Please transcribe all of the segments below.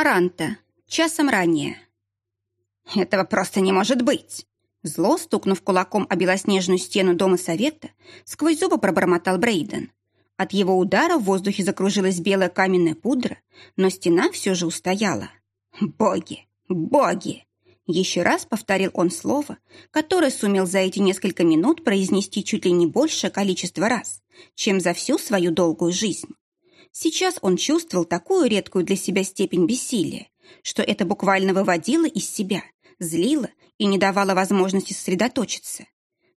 Аранта. Часом ранее. «Этого просто не может быть!» Зло, стукнув кулаком о белоснежную стену Дома Совета, сквозь зубы пробормотал Брейден. От его удара в воздухе закружилась белая каменная пудра, но стена все же устояла. «Боги! Боги!» Еще раз повторил он слово, которое сумел за эти несколько минут произнести чуть ли не большее количество раз, чем за всю свою долгую жизнь. Сейчас он чувствовал такую редкую для себя степень бессилия, что это буквально выводило из себя, злило и не давало возможности сосредоточиться.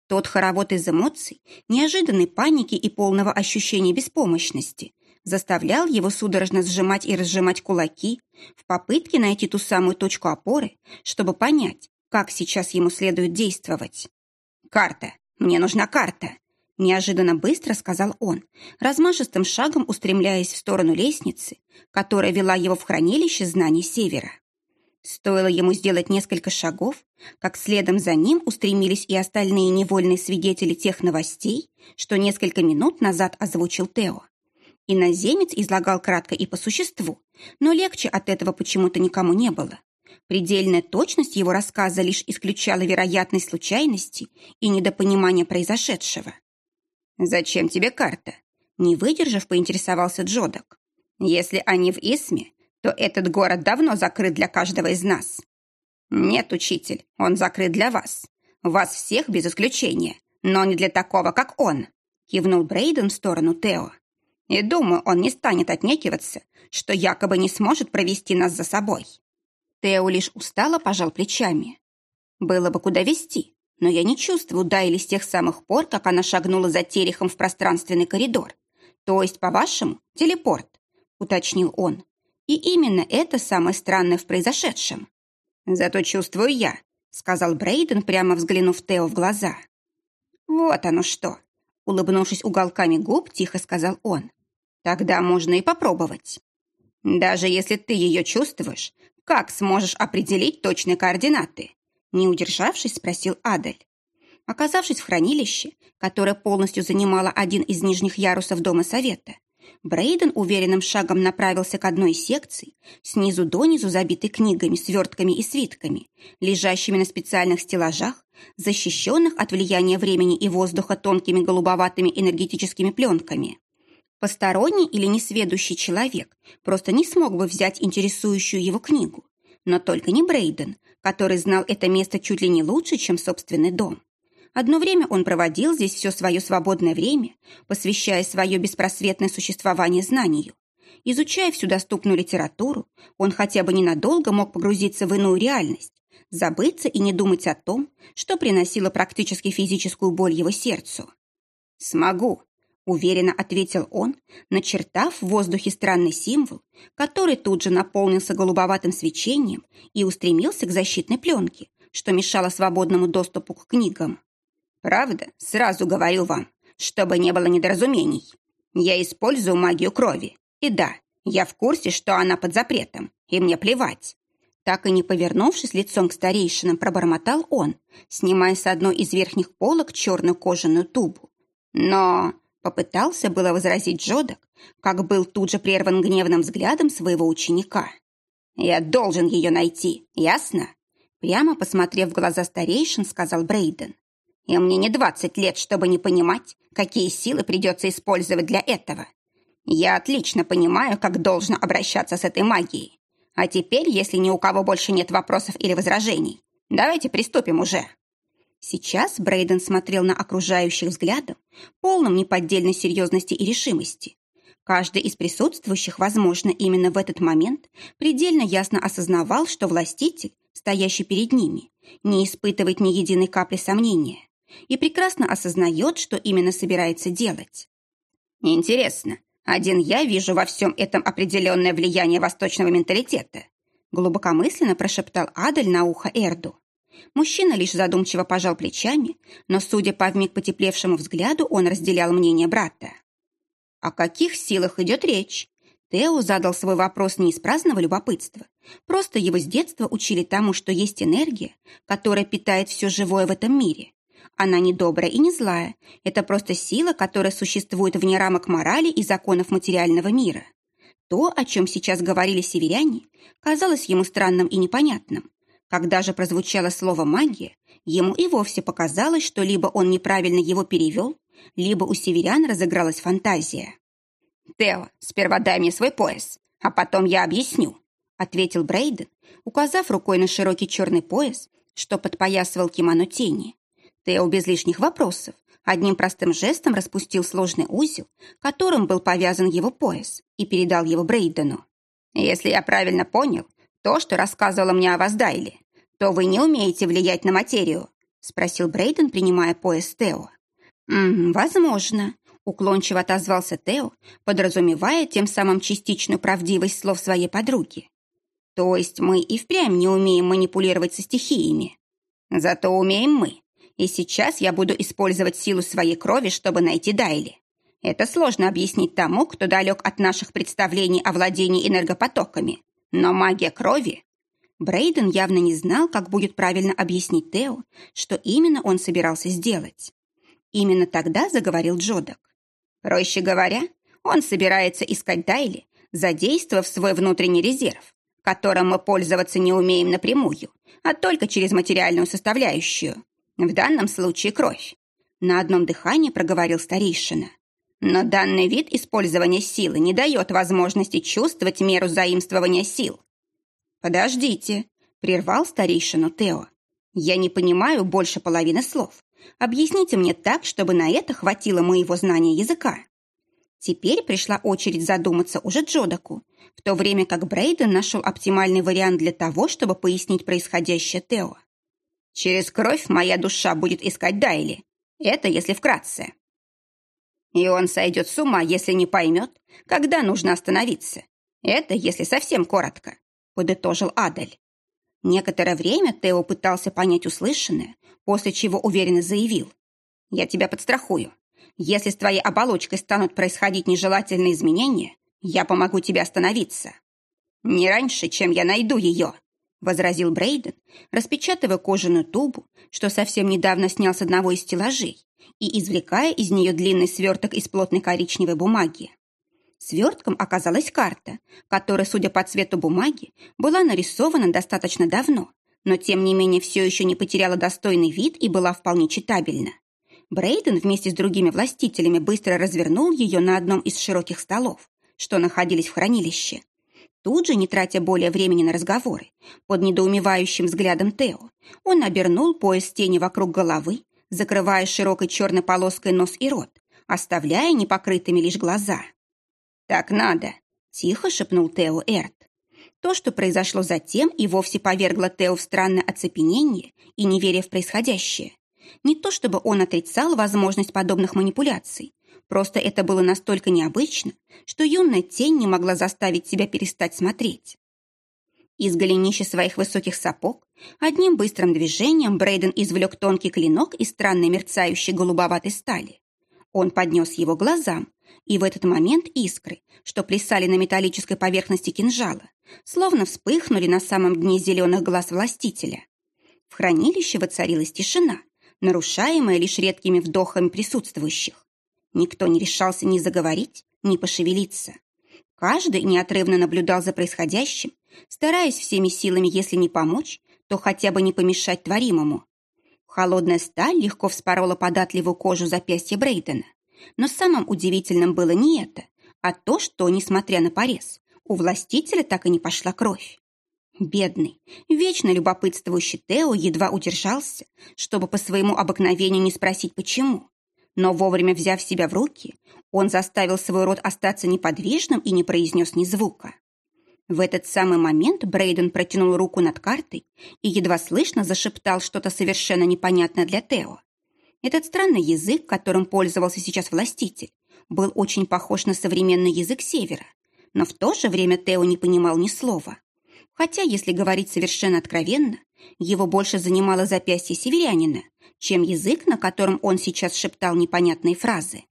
Тот хоровод из эмоций, неожиданной паники и полного ощущения беспомощности заставлял его судорожно сжимать и разжимать кулаки в попытке найти ту самую точку опоры, чтобы понять, как сейчас ему следует действовать. «Карта! Мне нужна карта!» Неожиданно быстро сказал он, размашистым шагом устремляясь в сторону лестницы, которая вела его в хранилище знаний Севера. Стоило ему сделать несколько шагов, как следом за ним устремились и остальные невольные свидетели тех новостей, что несколько минут назад озвучил Тео. Иноземец излагал кратко и по существу, но легче от этого почему-то никому не было. Предельная точность его рассказа лишь исключала вероятность случайности и недопонимания произошедшего. «Зачем тебе карта?» Не выдержав, поинтересовался Джодок. «Если они в Исме, то этот город давно закрыт для каждого из нас». «Нет, учитель, он закрыт для вас. Вас всех без исключения, но не для такого, как он», кивнул Брейден в сторону Тео. «И думаю, он не станет отнекиваться, что якобы не сможет провести нас за собой». Тео лишь устало пожал плечами. «Было бы куда вести, но я не чувствую Дайли с тех самых пор, как она шагнула за терехом в пространственный коридор. То есть, по-вашему, телепорт, уточнил он. И именно это самое странное в произошедшем. Зато чувствую я, сказал Брейден, прямо взглянув Тео в глаза. Вот оно что. Улыбнувшись уголками губ, тихо сказал он. Тогда можно и попробовать. Даже если ты ее чувствуешь, как сможешь определить точные координаты? Не удержавшись, спросил Адель. Оказавшись в хранилище, которое полностью занимало один из нижних ярусов Дома Совета, Брейден уверенным шагом направился к одной из секций, снизу донизу забитой книгами, свертками и свитками, лежащими на специальных стеллажах, защищенных от влияния времени и воздуха тонкими голубоватыми энергетическими пленками. Посторонний или несведущий человек просто не смог бы взять интересующую его книгу, но только не Брейден, который знал это место чуть ли не лучше, чем собственный дом. Одно время он проводил здесь все свое свободное время, посвящая свое беспросветное существование знанию. Изучая всю доступную литературу, он хотя бы ненадолго мог погрузиться в иную реальность, забыться и не думать о том, что приносило практически физическую боль его сердцу. «Смогу», уверенно ответил он, начертав в воздухе странный символ, который тут же наполнился голубоватым свечением и устремился к защитной пленке, что мешало свободному доступу к книгам. «Правда, сразу говорил вам, чтобы не было недоразумений. Я использую магию крови. И да, я в курсе, что она под запретом, и мне плевать». Так и не повернувшись лицом к старейшинам, пробормотал он, снимая с одной из верхних полок черную кожаную тубу. «Но Попытался было возразить Джодок, как был тут же прерван гневным взглядом своего ученика. «Я должен ее найти, ясно?» Прямо посмотрев в глаза старейшин, сказал Брейден. «И мне не двадцать лет, чтобы не понимать, какие силы придется использовать для этого. Я отлично понимаю, как должно обращаться с этой магией. А теперь, если ни у кого больше нет вопросов или возражений, давайте приступим уже». Сейчас Брейден смотрел на окружающих взглядом, полным неподдельной серьезности и решимости. Каждый из присутствующих, возможно, именно в этот момент предельно ясно осознавал, что властитель, стоящий перед ними, не испытывает ни единой капли сомнения и прекрасно осознает, что именно собирается делать. «Интересно, один я вижу во всем этом определенное влияние восточного менталитета», глубокомысленно прошептал Адель на ухо Эрду. Мужчина лишь задумчиво пожал плечами, но, судя по вмиг потеплевшему взгляду, он разделял мнение брата. О каких силах идет речь? Тео задал свой вопрос не из праздного любопытства. Просто его с детства учили тому, что есть энергия, которая питает все живое в этом мире. Она не добрая и не злая. Это просто сила, которая существует вне рамок морали и законов материального мира. То, о чем сейчас говорили северяне, казалось ему странным и непонятным. Когда же прозвучало слово «магия», ему и вовсе показалось, что либо он неправильно его перевел, либо у северян разыгралась фантазия. «Тео, сперва дай мне свой пояс, а потом я объясню», ответил Брейден, указав рукой на широкий черный пояс, что подпоясывал кимоно тени. Тео без лишних вопросов одним простым жестом распустил сложный узел, которым был повязан его пояс, и передал его Брейдену. «Если я правильно понял, то, что рассказывала мне о вас Дайли, то вы не умеете влиять на материю?» спросил Брейден, принимая пояс Тео. «М -м, «Возможно», — уклончиво отозвался Тео, подразумевая тем самым частичную правдивость слов своей подруги. «То есть мы и впрямь не умеем манипулировать со стихиями. Зато умеем мы. И сейчас я буду использовать силу своей крови, чтобы найти Дайли. Это сложно объяснить тому, кто далек от наших представлений о владении энергопотоками. Но магия крови... Брейден явно не знал, как будет правильно объяснить Тео, что именно он собирался сделать. Именно тогда заговорил Джодок. Проще говоря, он собирается искать Дайли, задействовав свой внутренний резерв, которым мы пользоваться не умеем напрямую, а только через материальную составляющую. В данном случае кровь. На одном дыхании проговорил старейшина. Но данный вид использования силы не дает возможности чувствовать меру заимствования сил. «Подождите», — прервал старейшину Тео. «Я не понимаю больше половины слов. Объясните мне так, чтобы на это хватило моего знания языка». Теперь пришла очередь задуматься уже Джодаку, в то время как Брейден нашел оптимальный вариант для того, чтобы пояснить происходящее Тео. «Через кровь моя душа будет искать Дайли. Это если вкратце. И он сойдет с ума, если не поймет, когда нужно остановиться. Это если совсем коротко», — подытожил Адель. Некоторое время Тео пытался понять услышанное, после чего уверенно заявил. «Я тебя подстрахую. Если с твоей оболочкой станут происходить нежелательные изменения, я помогу тебе остановиться. Не раньше, чем я найду ее», — возразил Брейден, распечатывая кожаную тубу, что совсем недавно снял с одного из стеллажей, и извлекая из нее длинный сверток из плотной коричневой бумаги. Свертком оказалась карта, которая, судя по цвету бумаги, была нарисована достаточно давно, но тем не менее все еще не потеряла достойный вид и была вполне читабельна. Брейден вместе с другими властителями быстро развернул ее на одном из широких столов, что находились в хранилище. Тут же, не тратя более времени на разговоры, под недоумевающим взглядом Тео, он обернул пояс тени вокруг головы, закрывая широкой черной полоской нос и рот, оставляя непокрытыми лишь глаза. «Так надо», — тихо шепнул Тео Эрт. То, что произошло затем, и вовсе повергло Тео в странное оцепенение и неверие в происходящее. Не то чтобы он отрицал возможность подобных манипуляций, просто это было настолько необычно, что юная тень не могла заставить себя перестать смотреть. Из голенища своих высоких сапог одним быстрым движением Брейден извлек тонкий клинок из странной мерцающей голубоватой стали. Он поднес его глазам, и в этот момент искры, что плясали на металлической поверхности кинжала, словно вспыхнули на самом дне зеленых глаз властителя. В хранилище воцарилась тишина, нарушаемая лишь редкими вдохами присутствующих. Никто не решался ни заговорить, ни пошевелиться. Каждый неотрывно наблюдал за происходящим, стараясь всеми силами, если не помочь, то хотя бы не помешать творимому. Холодная сталь легко вспорола податливую кожу запястья Брейдена. Но самым удивительным было не это, а то, что, несмотря на порез, у властителя так и не пошла кровь. Бедный, вечно любопытствующий Тео едва удержался, чтобы по своему обыкновению не спросить почему. Но вовремя взяв себя в руки, он заставил свой рот остаться неподвижным и не произнес ни звука. В этот самый момент Брейден протянул руку над картой и едва слышно зашептал что-то совершенно непонятное для Тео. Этот странный язык, которым пользовался сейчас властитель, был очень похож на современный язык Севера, но в то же время Тео не понимал ни слова. Хотя, если говорить совершенно откровенно, его больше занимало запястье северянина, чем язык, на котором он сейчас шептал непонятные фразы.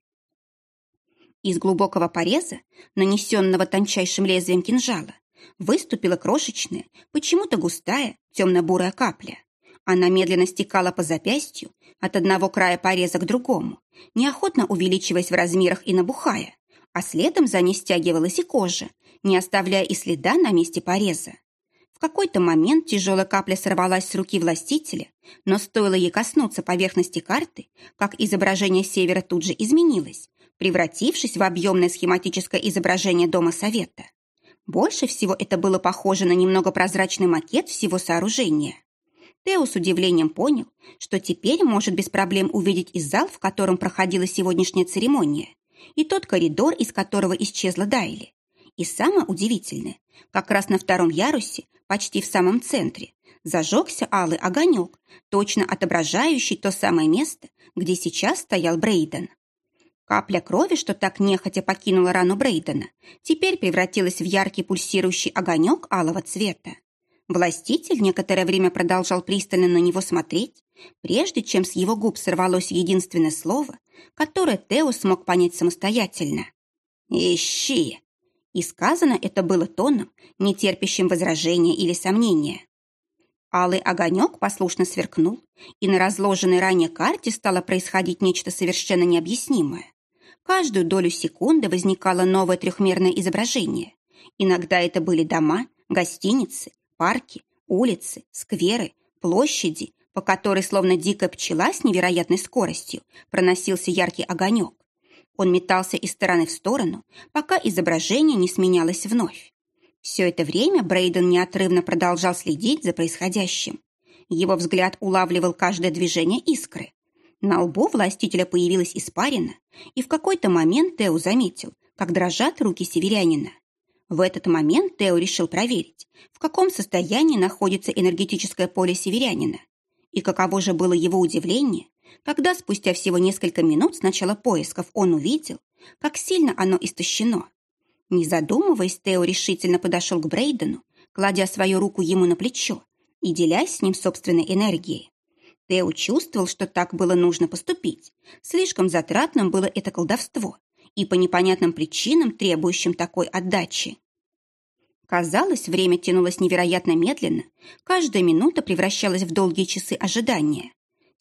Из глубокого пореза, нанесенного тончайшим лезвием кинжала, выступила крошечная, почему-то густая, темно-бурая капля. Она медленно стекала по запястью от одного края пореза к другому, неохотно увеличиваясь в размерах и набухая, а следом за ней стягивалась и кожа, не оставляя и следа на месте пореза. Какой-то момент тяжелая капля сорвалась с руки властителя, но стоило ей коснуться поверхности карты, как изображение севера тут же изменилось, превратившись в объемное схематическое изображение Дома Совета. Больше всего это было похоже на немного прозрачный макет всего сооружения. Тео с удивлением понял, что теперь может без проблем увидеть и зал, в котором проходила сегодняшняя церемония, и тот коридор, из которого исчезла Дайли. И самое удивительное, как раз на втором ярусе, почти в самом центре, зажегся алый огонек, точно отображающий то самое место, где сейчас стоял Брейден. Капля крови, что так нехотя покинула рану Брейдена, теперь превратилась в яркий пульсирующий огонек алого цвета. Властитель некоторое время продолжал пристально на него смотреть, прежде чем с его губ сорвалось единственное слово, которое Тео смог понять самостоятельно. «Ищи!» И сказано это было тоном, не терпящим возражения или сомнения. Алый огонек послушно сверкнул, и на разложенной ранее карте стало происходить нечто совершенно необъяснимое. Каждую долю секунды возникало новое трехмерное изображение. Иногда это были дома, гостиницы, парки, улицы, скверы, площади, по которой, словно дикая пчела с невероятной скоростью, проносился яркий огонек. Он метался из стороны в сторону, пока изображение не сменялось вновь. Все это время Брейден неотрывно продолжал следить за происходящим. Его взгляд улавливал каждое движение искры. На лбу властителя появилась испарина, и в какой-то момент Тео заметил, как дрожат руки северянина. В этот момент Тео решил проверить, в каком состоянии находится энергетическое поле северянина. И каково же было его удивление, когда спустя всего несколько минут с начала поисков он увидел, как сильно оно истощено. Не задумываясь, Тео решительно подошел к Брейдену, кладя свою руку ему на плечо и делясь с ним собственной энергией. Тео чувствовал, что так было нужно поступить. Слишком затратным было это колдовство, и по непонятным причинам, требующим такой отдачи. Казалось, время тянулось невероятно медленно, каждая минута превращалась в долгие часы ожидания.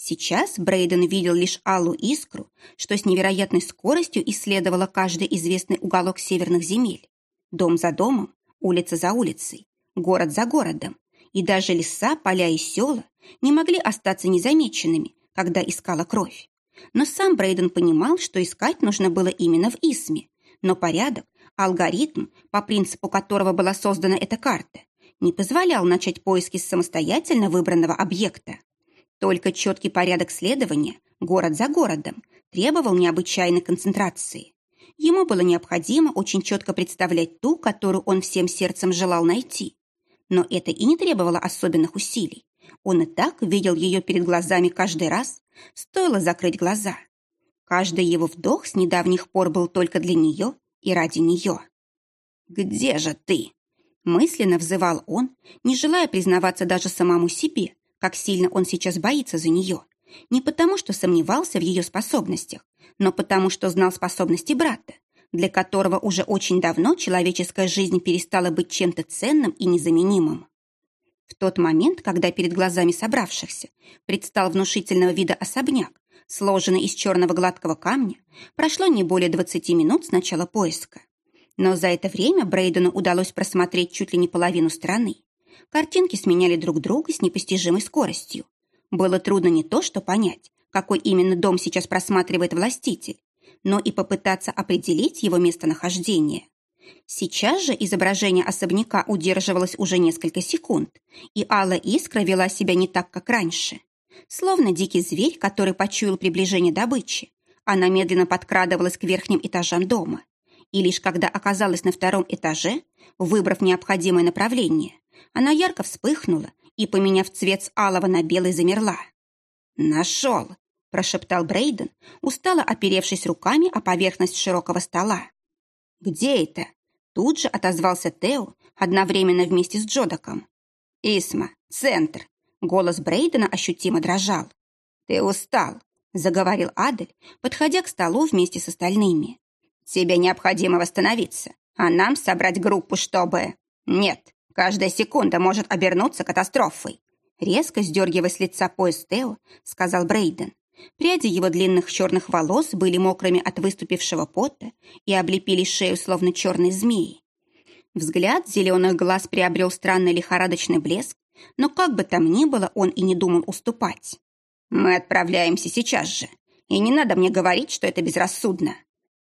Сейчас Брейден видел лишь алую искру, что с невероятной скоростью исследовала каждый известный уголок северных земель. Дом за домом, улица за улицей, город за городом. И даже леса, поля и села не могли остаться незамеченными, когда искала кровь. Но сам Брейден понимал, что искать нужно было именно в Исме. Но порядок, алгоритм, по принципу которого была создана эта карта, не позволял начать поиски с самостоятельно выбранного объекта. Только четкий порядок следования, город за городом, требовал необычайной концентрации. Ему было необходимо очень четко представлять ту, которую он всем сердцем желал найти. Но это и не требовало особенных усилий. Он и так видел ее перед глазами каждый раз, стоило закрыть глаза. Каждый его вдох с недавних пор был только для нее и ради нее. «Где же ты?» Мысленно взывал он, не желая признаваться даже самому себе, как сильно он сейчас боится за нее. Не потому, что сомневался в ее способностях, но потому, что знал способности брата, для которого уже очень давно человеческая жизнь перестала быть чем-то ценным и незаменимым. В тот момент, когда перед глазами собравшихся предстал внушительного вида особняк, сложенный из черного гладкого камня, прошло не более 20 минут с начала поиска. Но за это время Брейдену удалось просмотреть чуть ли не половину страны. Картинки сменяли друг друга с непостижимой скоростью. Было трудно не то, что понять, какой именно дом сейчас просматривает властитель, но и попытаться определить его местонахождение. Сейчас же изображение особняка удерживалось уже несколько секунд, и Алла Искра вела себя не так, как раньше. Словно дикий зверь, который почуял приближение добычи, она медленно подкрадывалась к верхним этажам дома. И лишь когда оказалась на втором этаже, выбрав необходимое направление, она ярко вспыхнула и, поменяв цвет с алого на белый, замерла. «Нашел!» – прошептал Брейден, устало оперевшись руками о поверхность широкого стола. «Где это?» Тут же отозвался Тео, одновременно вместе с Джодаком. «Исма, центр!» Голос Брейдена ощутимо дрожал. «Ты устал», — заговорил Адель, подходя к столу вместе с остальными. «Тебе необходимо восстановиться, а нам собрать группу, чтобы...» «Нет, каждая секунда может обернуться катастрофой», резко сдергивая с лица пояс Тео, сказал Брейден. Пряди его длинных черных волос были мокрыми от выступившего пота и облепили шею, словно черные змеи. Взгляд зеленых глаз приобрел странный лихорадочный блеск, но как бы там ни было, он и не думал уступать. «Мы отправляемся сейчас же, и не надо мне говорить, что это безрассудно».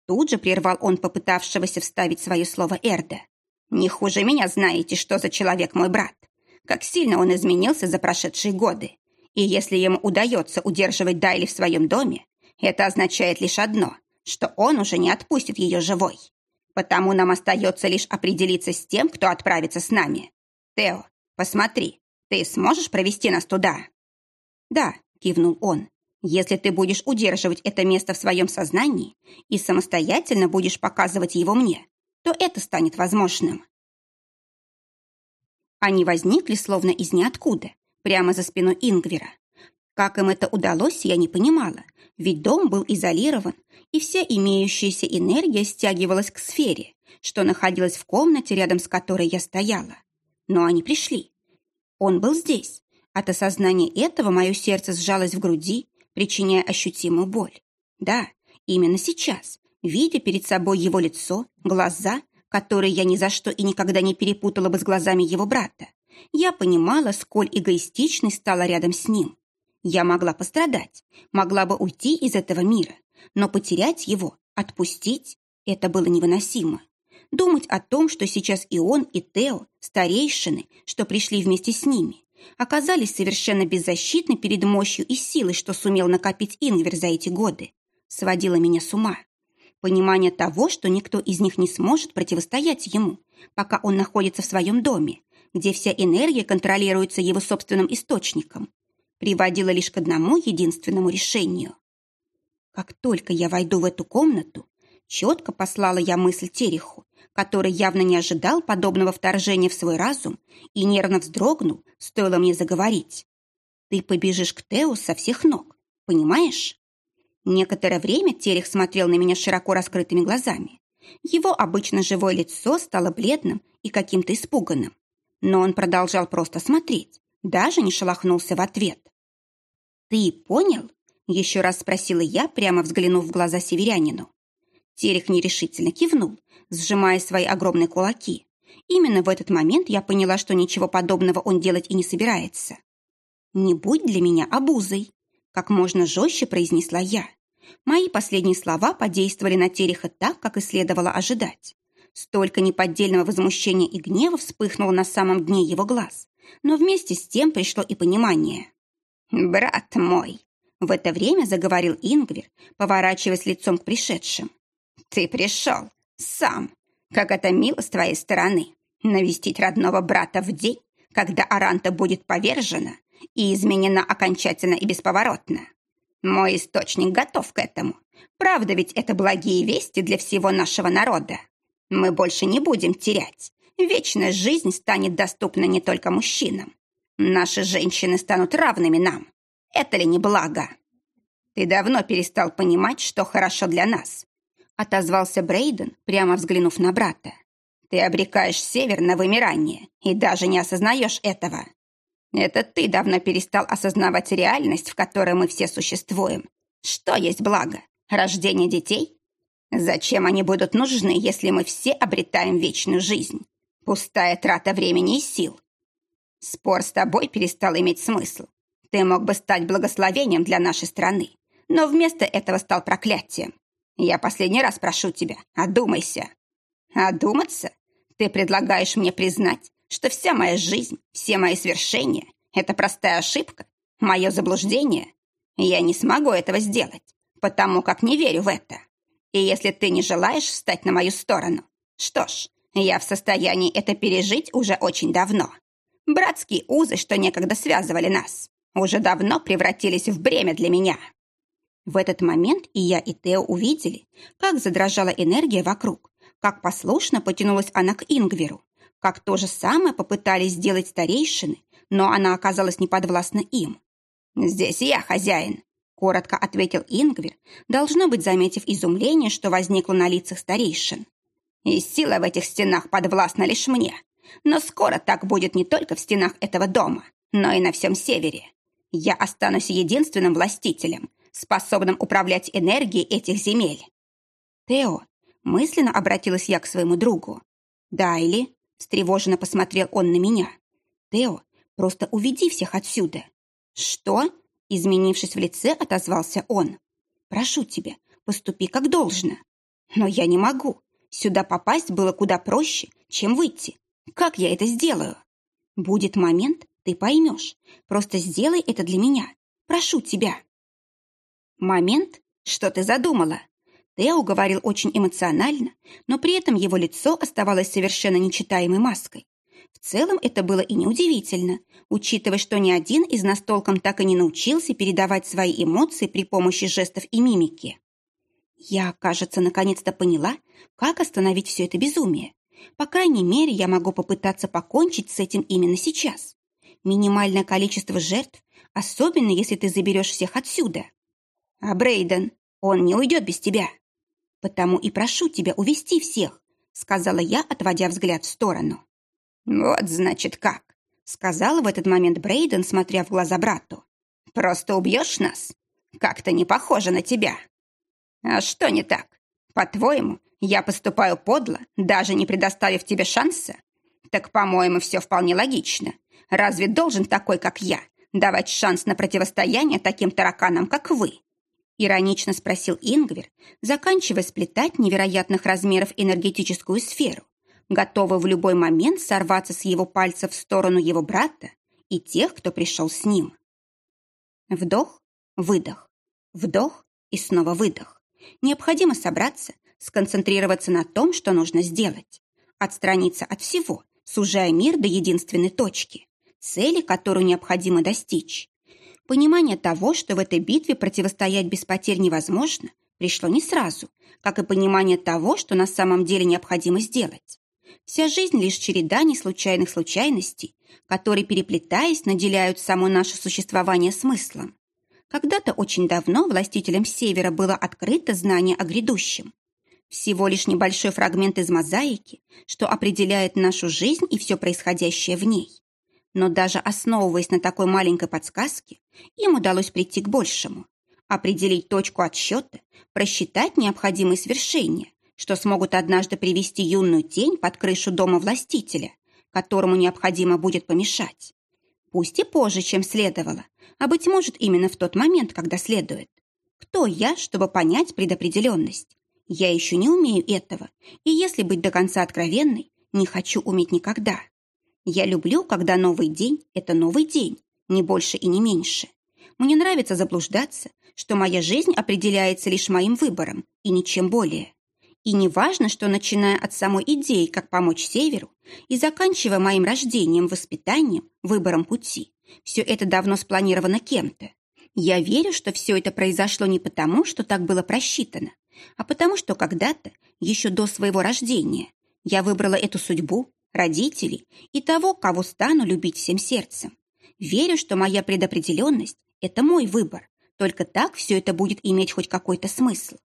Тут же прервал он попытавшегося вставить свое слово Эрда. «Не хуже меня знаете, что за человек мой брат, как сильно он изменился за прошедшие годы. И если ему удается удерживать Дайли в своем доме, это означает лишь одно, что он уже не отпустит ее живой. Потому нам остается лишь определиться с тем, кто отправится с нами. Тео, посмотри, ты сможешь провести нас туда?» «Да», — кивнул он, «если ты будешь удерживать это место в своем сознании и самостоятельно будешь показывать его мне, то это станет возможным». Они возникли словно из ниоткуда, прямо за спиной Ингвера. Как им это удалось, я не понимала, ведь дом был изолирован, и вся имеющаяся энергия стягивалась к сфере, что находилась в комнате, рядом с которой я стояла. Но они пришли. Он был здесь. От осознания этого мое сердце сжалось в груди, причиняя ощутимую боль. Да, именно сейчас, видя перед собой его лицо, глаза, которые я ни за что и никогда не перепутала бы с глазами его брата, я понимала, сколь эгоистичной стала рядом с ним. Я могла пострадать, могла бы уйти из этого мира, но потерять его, отпустить – это было невыносимо. Думать о том, что сейчас и он, и Тео, старейшины, что пришли вместе с ними, оказались совершенно беззащитны перед мощью и силой, что сумел накопить Ингвер за эти годы, сводило меня с ума. Понимание того, что никто из них не сможет противостоять ему, пока он находится в своем доме, где вся энергия контролируется его собственным источником, приводило лишь к одному единственному решению. Как только я войду в эту комнату, четко послала я мысль Тереху, который явно не ожидал подобного вторжения в свой разум и нервно вздрогнул, стоило мне заговорить. Ты побежишь к Тео со всех ног, понимаешь? Некоторое время Терех смотрел на меня широко раскрытыми глазами. Его обычно живое лицо стало бледным и каким-то испуганным. Но он продолжал просто смотреть, даже не шелохнулся в ответ. «Ты понял?» Еще раз спросила я, прямо взглянув в глаза северянину. Терех нерешительно кивнул, сжимая свои огромные кулаки. Именно в этот момент я поняла, что ничего подобного он делать и не собирается. «Не будь для меня обузой», — как можно жестче произнесла я. Мои последние слова подействовали на Тереха так, как и следовало ожидать. Столько неподдельного возмущения и гнева вспыхнуло на самом дне его глаз, но вместе с тем пришло и понимание. «Брат мой!» В это время заговорил Ингвер, поворачиваясь лицом к пришедшим. «Ты пришел сам. Как это мило с твоей стороны, навестить родного брата в день, когда Аранта будет повержена и изменена окончательно и бесповоротно. Мой источник готов к этому. Правда ведь это благие вести для всего нашего народа. Мы больше не будем терять. Вечная жизнь станет доступна не только мужчинам. Наши женщины станут равными нам. Это ли не благо? Ты давно перестал понимать, что хорошо для нас. Отозвался Брейден, прямо взглянув на брата. Ты обрекаешь Север на вымирание и даже не осознаешь этого. Это ты давно перестал осознавать реальность, в которой мы все существуем. Что есть благо? Рождение детей? Зачем они будут нужны, если мы все обретаем вечную жизнь? Пустая трата времени и сил. Спор с тобой перестал иметь смысл. Ты мог бы стать благословением для нашей страны, но вместо этого стал проклятием. Я последний раз прошу тебя, одумайся. Одуматься? Ты предлагаешь мне признать, что вся моя жизнь, все мои свершения — это простая ошибка, мое заблуждение? Я не смогу этого сделать, потому как не верю в это. И если ты не желаешь встать на мою сторону, что ж, я в состоянии это пережить уже очень давно. Братские узы, что некогда связывали нас, уже давно превратились в бремя для меня. В этот момент и я, и Тео увидели, как задрожала энергия вокруг, как послушно потянулась она к Ингверу, как то же самое попытались сделать старейшины, но она оказалась неподвластна им. «Здесь я хозяин», — коротко ответил Ингвер, должно быть, заметив изумление, что возникло на лицах старейшин. «И сила в этих стенах подвластна лишь мне, но скоро так будет не только в стенах этого дома, но и на всем севере. Я останусь единственным властителем, способным управлять энергией этих земель. Тео, мысленно обратилась я к своему другу. Дайли, Встревоженно посмотрел он на меня. «Тео, просто уведи всех отсюда». «Что?» Изменившись в лице, отозвался он. «Прошу тебя, поступи как должно». «Но я не могу. Сюда попасть было куда проще, чем выйти. Как я это сделаю?» «Будет момент, ты поймешь. Просто сделай это для меня. Прошу тебя». «Момент? Что ты задумала?» Тео говорил очень эмоционально, но при этом его лицо оставалось совершенно нечитаемой маской. В целом это было и неудивительно, учитывая, что ни один из нас толком так и не научился передавать свои эмоции при помощи жестов и мимики. Я, кажется, наконец-то поняла, как остановить все это безумие. По крайней мере, я могу попытаться покончить с этим именно сейчас. Минимальное количество жертв, особенно если ты заберешь всех отсюда. А Брейден, он не уйдет без тебя. Потому и прошу тебя увести всех, сказала я, отводя взгляд в сторону. Вот значит как, сказал в этот момент Брейден, смотря в глаза брату. Просто убьешь нас? Как-то не похоже на тебя. А что не так? По-твоему, я поступаю подло, даже не предоставив тебе шанса? Так, по-моему, все вполне логично. Разве должен такой, как я, давать шанс на противостояние таким тараканам, как вы? Иронично спросил Ингвер, заканчивая сплетать невероятных размеров энергетическую сферу, готовый в любой момент сорваться с его пальцев в сторону его брата и тех, кто пришел с ним. Вдох, выдох, вдох и снова выдох. Необходимо собраться, сконцентрироваться на том, что нужно сделать. Отстраниться от всего, сужая мир до единственной точки, цели, которую необходимо достичь. Понимание того, что в этой битве противостоять без потерь невозможно, пришло не сразу, как и понимание того, что на самом деле необходимо сделать. Вся жизнь лишь череда неслучайных случайностей, которые, переплетаясь, наделяют само наше существование смыслом. Когда-то очень давно властителям Севера было открыто знание о грядущем. Всего лишь небольшой фрагмент из мозаики, что определяет нашу жизнь и все происходящее в ней. Но даже основываясь на такой маленькой подсказке, им удалось прийти к большему. Определить точку отсчета, просчитать необходимые свершения, что смогут однажды привести юную тень под крышу дома властителя, которому необходимо будет помешать. Пусть и позже, чем следовало, а, быть может, именно в тот момент, когда следует. Кто я, чтобы понять предопределенность? Я еще не умею этого, и если быть до конца откровенной, не хочу уметь никогда. Я люблю, когда новый день – это новый день, не больше и не меньше. Мне нравится заблуждаться, что моя жизнь определяется лишь моим выбором и ничем более. И не важно, что начиная от самой идеи, как помочь Северу, и заканчивая моим рождением, воспитанием, выбором пути, все это давно спланировано кем-то. Я верю, что все это произошло не потому, что так было просчитано, а потому что когда-то, еще до своего рождения, я выбрала эту судьбу, родителей и того, кого стану любить всем сердцем. Верю, что моя предопределенность – это мой выбор. Только так все это будет иметь хоть какой-то смысл.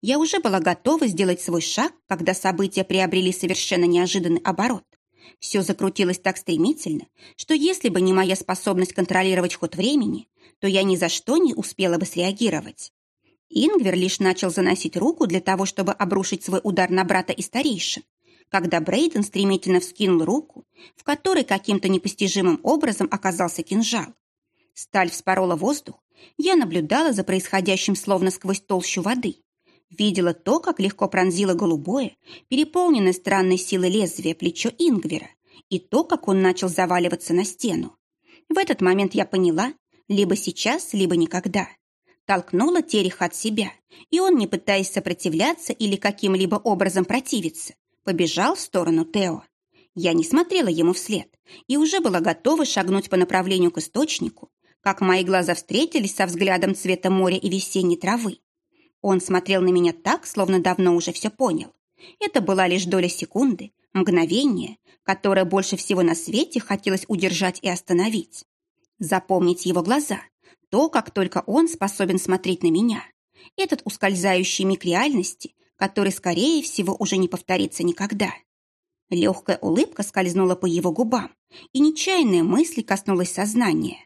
Я уже была готова сделать свой шаг, когда события приобрели совершенно неожиданный оборот. Все закрутилось так стремительно, что если бы не моя способность контролировать ход времени, то я ни за что не успела бы среагировать. Ингвер лишь начал заносить руку для того, чтобы обрушить свой удар на брата и старейшин, когда Брейден стремительно вскинул руку, в которой каким-то непостижимым образом оказался кинжал. Сталь вспорола воздух. Я наблюдала за происходящим словно сквозь толщу воды. Видела то, как легко пронзило голубое, переполненное странной силой лезвия плечо Ингвера, и то, как он начал заваливаться на стену. В этот момент я поняла, либо сейчас, либо никогда. Толкнула Тереха от себя, и он, не пытаясь сопротивляться или каким-либо образом противиться, побежал в сторону Тео. Я не смотрела ему вслед и уже была готова шагнуть по направлению к источнику, как мои глаза встретились со взглядом цвета моря и весенней травы. Он смотрел на меня так, словно давно уже все понял. Это была лишь доля секунды, мгновение, которое больше всего на свете хотелось удержать и остановить. Запомнить его глаза, то, как только он способен смотреть на меня. Этот ускользающий миг реальности, который, скорее всего, уже не повторится никогда. Легкая улыбка скользнула по его губам, и нечаянная мысль коснулась сознания.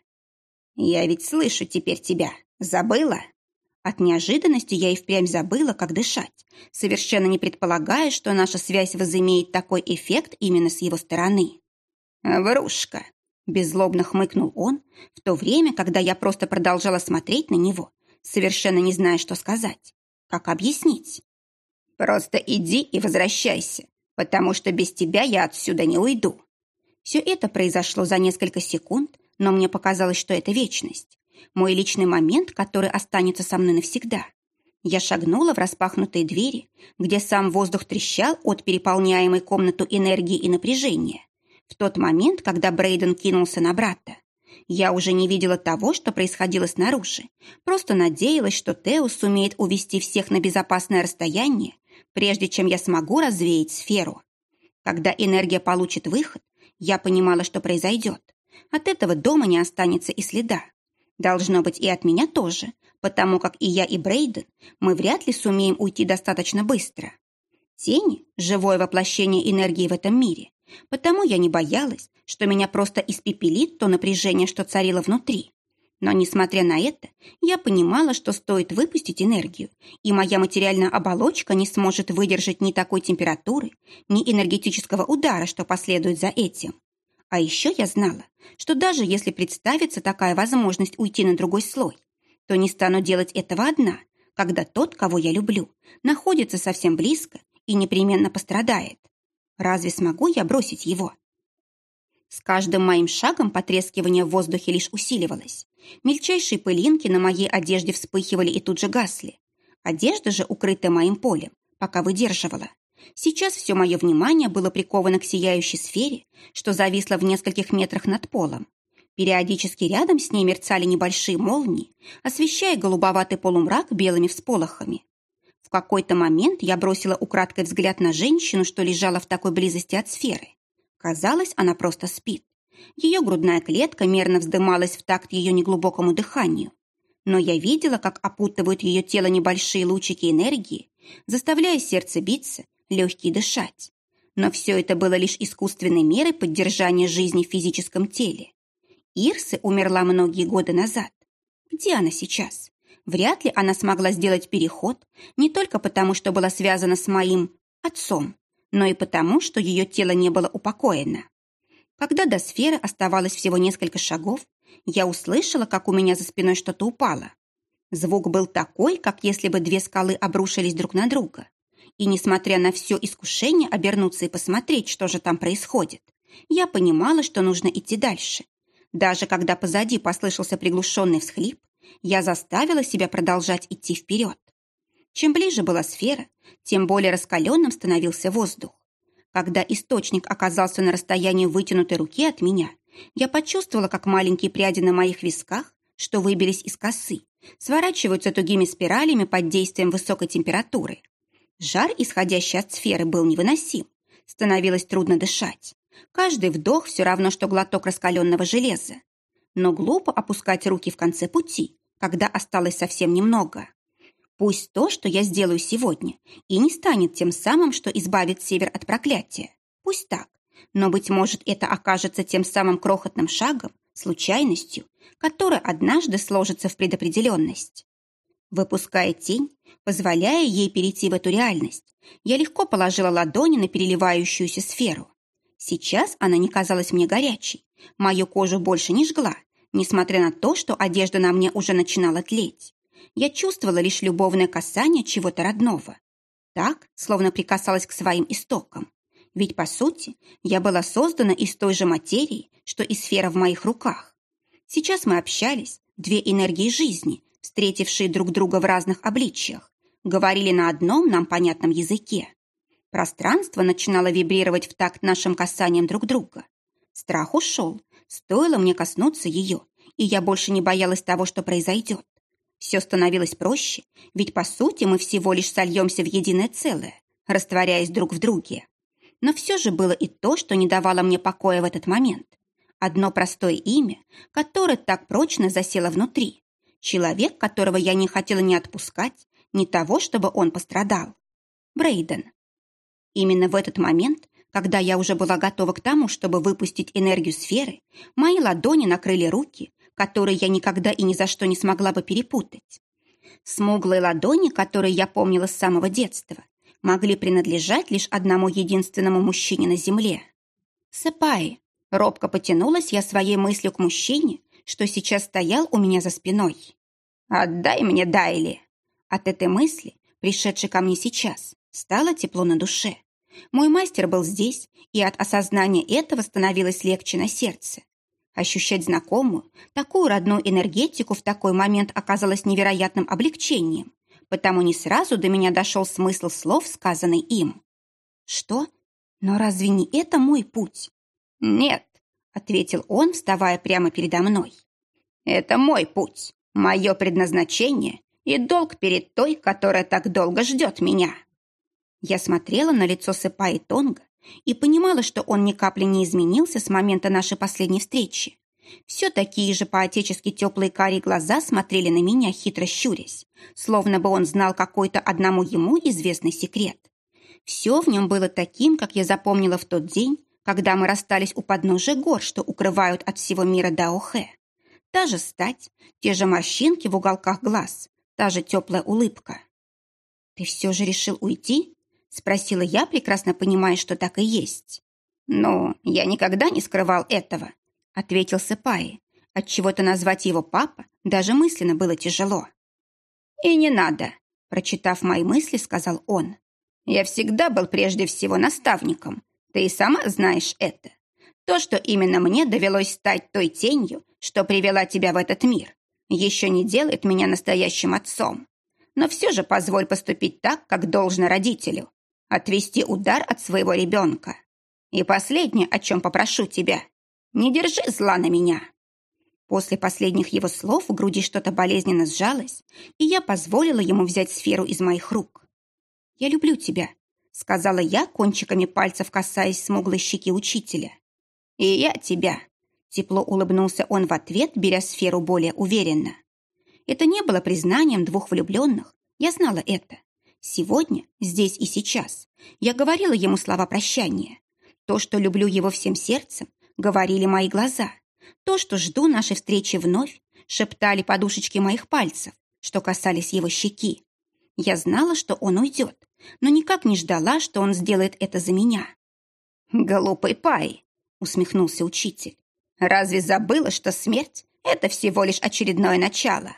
«Я ведь слышу теперь тебя. Забыла?» От неожиданности я и впрямь забыла, как дышать, совершенно не предполагая, что наша связь возымеет такой эффект именно с его стороны. «Врушка!» – беззлобно хмыкнул он, в то время, когда я просто продолжала смотреть на него, совершенно не зная, что сказать. Как объяснить? «Просто иди и возвращайся, потому что без тебя я отсюда не уйду». Все это произошло за несколько секунд, но мне показалось, что это вечность. Мой личный момент, который останется со мной навсегда. Я шагнула в распахнутые двери, где сам воздух трещал от переполняемой комнату энергии и напряжения. В тот момент, когда Брейден кинулся на брата. Я уже не видела того, что происходило снаружи. Просто надеялась, что Тео сумеет увести всех на безопасное расстояние, прежде чем я смогу развеять сферу. Когда энергия получит выход, я понимала, что произойдет. От этого дома не останется и следа. Должно быть и от меня тоже, потому как и я, и Брейден, мы вряд ли сумеем уйти достаточно быстро. Тени – живое воплощение энергии в этом мире, потому я не боялась, что меня просто испепелит то напряжение, что царило внутри. Но, несмотря на это, я понимала, что стоит выпустить энергию, и моя материальная оболочка не сможет выдержать ни такой температуры, ни энергетического удара, что последует за этим. А еще я знала, что даже если представится такая возможность уйти на другой слой, то не стану делать этого одна, когда тот, кого я люблю, находится совсем близко и непременно пострадает. Разве смогу я бросить его? С каждым моим шагом потрескивание в воздухе лишь усиливалось. Мельчайшие пылинки на моей одежде вспыхивали и тут же гасли. Одежда же, укрытая моим полем, пока выдерживала. Сейчас все мое внимание было приковано к сияющей сфере, что зависла в нескольких метрах над полом. Периодически рядом с ней мерцали небольшие молнии, освещая голубоватый полумрак белыми всполохами. В какой-то момент я бросила украдкой взгляд на женщину, что лежала в такой близости от сферы. Казалось, она просто спит. Ее грудная клетка мерно вздымалась в такт ее неглубокому дыханию. Но я видела, как опутывают ее тело небольшие лучики энергии, заставляя сердце биться легкие дышать. Но все это было лишь искусственной мерой поддержания жизни в физическом теле. Ирсы умерла многие годы назад. Где она сейчас? Вряд ли она смогла сделать переход не только потому, что была связана с моим отцом, но и потому, что ее тело не было упокоено. Когда до сферы оставалось всего несколько шагов, я услышала, как у меня за спиной что-то упало. Звук был такой, как если бы две скалы обрушились друг на друга. И несмотря на все искушение обернуться и посмотреть, что же там происходит, я понимала, что нужно идти дальше. Даже когда позади послышался приглушенный всхлип, я заставила себя продолжать идти вперед. Чем ближе была сфера, тем более раскаленным становился воздух. Когда источник оказался на расстоянии вытянутой руки от меня, я почувствовала, как маленькие пряди на моих висках, что выбились из косы, сворачиваются тугими спиралями под действием высокой температуры. Жар, исходящий от сферы, был невыносим. Становилось трудно дышать. Каждый вдох все равно, что глоток раскаленного железа. Но глупо опускать руки в конце пути, когда осталось совсем немного. Пусть то, что я сделаю сегодня, и не станет тем самым, что избавит Север от проклятия. Пусть так. Но, быть может, это окажется тем самым крохотным шагом, случайностью, которая однажды сложится в предопределенность. Выпуская тень, позволяя ей перейти в эту реальность, я легко положила ладони на переливающуюся сферу. Сейчас она не казалась мне горячей, мою кожу больше не жгла, несмотря на то, что одежда на мне уже начинала тлеть. Я чувствовала лишь любовное касание чего-то родного. Так, словно прикасалась к своим истокам. Ведь, по сути, я была создана из той же материи, что и сфера в моих руках. Сейчас мы общались, две энергии жизни, встретившие друг друга в разных обличьях, говорили на одном нам понятном языке. Пространство начинало вибрировать в такт нашим касанием друг друга. Страх ушел, стоило мне коснуться ее, и я больше не боялась того, что произойдет. Все становилось проще, ведь, по сути, мы всего лишь сольемся в единое целое, растворяясь друг в друге. Но все же было и то, что не давало мне покоя в этот момент. Одно простое имя, которое так прочно засело внутри, Человек, которого я не хотела ни отпускать, ни того, чтобы он пострадал. Брейден. Именно в этот момент, когда я уже была готова к тому, чтобы выпустить энергию сферы, мои ладони накрыли руки, которые я никогда и ни за что не смогла бы перепутать. Смуглые ладони, которые я помнила с самого детства, могли принадлежать лишь одному единственному мужчине на земле. Сэпай. Робко потянулась я своей мыслью к мужчине, что сейчас стоял у меня за спиной. «Отдай мне Дайли!» От этой мысли, пришедшей ко мне сейчас, стало тепло на душе. Мой мастер был здесь, и от осознания этого становилось легче на сердце. Ощущать знакомую, такую родную энергетику в такой момент оказалось невероятным облегчением, потому не сразу до меня дошел смысл слов, сказанный им. «Что? Но разве не это мой путь?» «Нет», — ответил он, вставая прямо передо мной. «Это мой путь, мое предназначение и долг перед той, которая так долго ждет меня». Я смотрела на лицо Сэпа и Тонга и понимала, что он ни капли не изменился с момента нашей последней встречи. Все такие же поотечески теплые карие глаза смотрели на меня, хитро щурясь, словно бы он знал какой-то одному ему известный секрет. Все в нем было таким, как я запомнила в тот день, когда мы расстались у подножия гор, что укрывают от всего мира Даохэ. Та же стать, те же морщинки в уголках глаз, та же теплая улыбка. «Ты все же решил уйти?» Спросила я, прекрасно понимая, что так и есть. «Но я никогда не скрывал этого», — ответил Сыпаи. Отчего-то назвать его папа даже мысленно было тяжело. «И не надо», — прочитав мои мысли, сказал он. «Я всегда был прежде всего наставником. Ты и сама знаешь это. То, что именно мне довелось стать той тенью, что привела тебя в этот мир, еще не делает меня настоящим отцом. Но все же позволь поступить так, как должно родителю отвести удар от своего ребенка. И последнее, о чем попрошу тебя, не держи зла на меня». После последних его слов в груди что-то болезненно сжалось, и я позволила ему взять сферу из моих рук. «Я люблю тебя», — сказала я, кончиками пальцев касаясь смуглой щеки учителя. «И я тебя», — тепло улыбнулся он в ответ, беря сферу более уверенно. Это не было признанием двух влюбленных, я знала это. Сегодня, здесь и сейчас, я говорила ему слова прощания. То, что люблю его всем сердцем, говорили мои глаза. То, что жду нашей встречи вновь, шептали подушечки моих пальцев, что касались его щеки. Я знала, что он уйдет, но никак не ждала, что он сделает это за меня. «Глупый пай!» — усмехнулся учитель. «Разве забыла, что смерть — это всего лишь очередное начало?»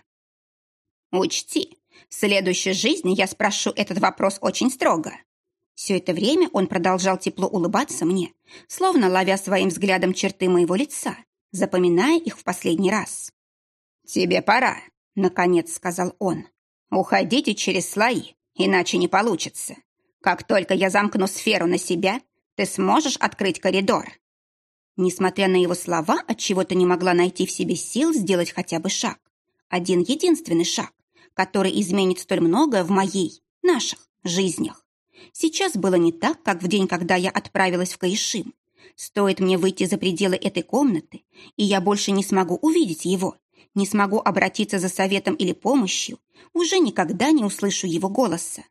«Учти, в следующей жизни я спрошу этот вопрос очень строго. Все это время он продолжал тепло улыбаться мне, словно ловя своим взглядом черты моего лица, запоминая их в последний раз. «Тебе пора», — наконец сказал он. «Уходите через слои, иначе не получится. Как только я замкну сферу на себя, ты сможешь открыть коридор». Несмотря на его слова, от чего то не могла найти в себе сил сделать хотя бы шаг. Один единственный шаг который изменит столь многое в моей, наших жизнях. Сейчас было не так, как в день, когда я отправилась в Каишим. Стоит мне выйти за пределы этой комнаты, и я больше не смогу увидеть его, не смогу обратиться за советом или помощью, уже никогда не услышу его голоса.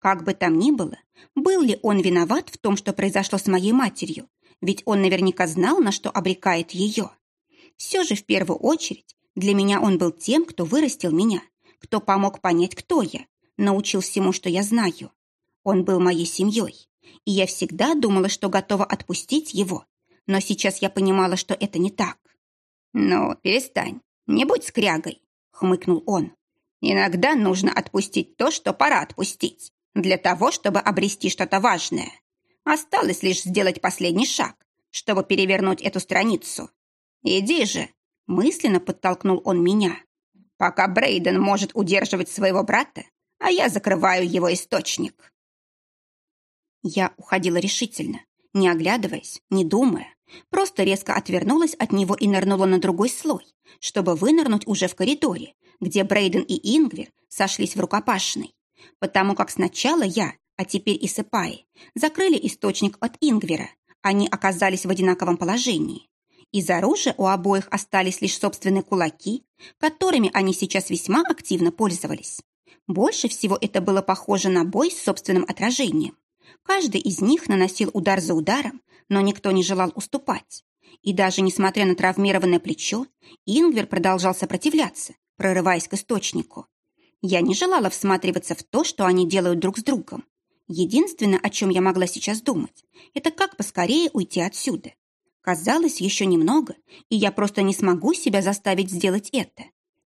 Как бы там ни было, был ли он виноват в том, что произошло с моей матерью, ведь он наверняка знал, на что обрекает ее. Все же в первую очередь для меня он был тем, кто вырастил меня, кто помог понять, кто я, научил всему, что я знаю. Он был моей семьей, и я всегда думала, что готова отпустить его, но сейчас я понимала, что это не так. «Ну, перестань, не будь скрягой», — хмыкнул он. «Иногда нужно отпустить то, что пора отпустить, для того, чтобы обрести что-то важное. Осталось лишь сделать последний шаг, чтобы перевернуть эту страницу. Иди же!» — мысленно подтолкнул он меня пока Брейден может удерживать своего брата, а я закрываю его источник. Я уходила решительно, не оглядываясь, не думая, просто резко отвернулась от него и нырнула на другой слой, чтобы вынырнуть уже в коридоре, где Брейден и Ингвер сошлись в рукопашной, потому как сначала я, а теперь и Сыпаи, закрыли источник от Ингвера, они оказались в одинаковом положении. Из оружия у обоих остались лишь собственные кулаки, которыми они сейчас весьма активно пользовались. Больше всего это было похоже на бой с собственным отражением. Каждый из них наносил удар за ударом, но никто не желал уступать. И даже несмотря на травмированное плечо, Ингвер продолжал сопротивляться, прорываясь к источнику. Я не желала всматриваться в то, что они делают друг с другом. Единственное, о чем я могла сейчас думать, это как поскорее уйти отсюда. Казалось, еще немного, и я просто не смогу себя заставить сделать это.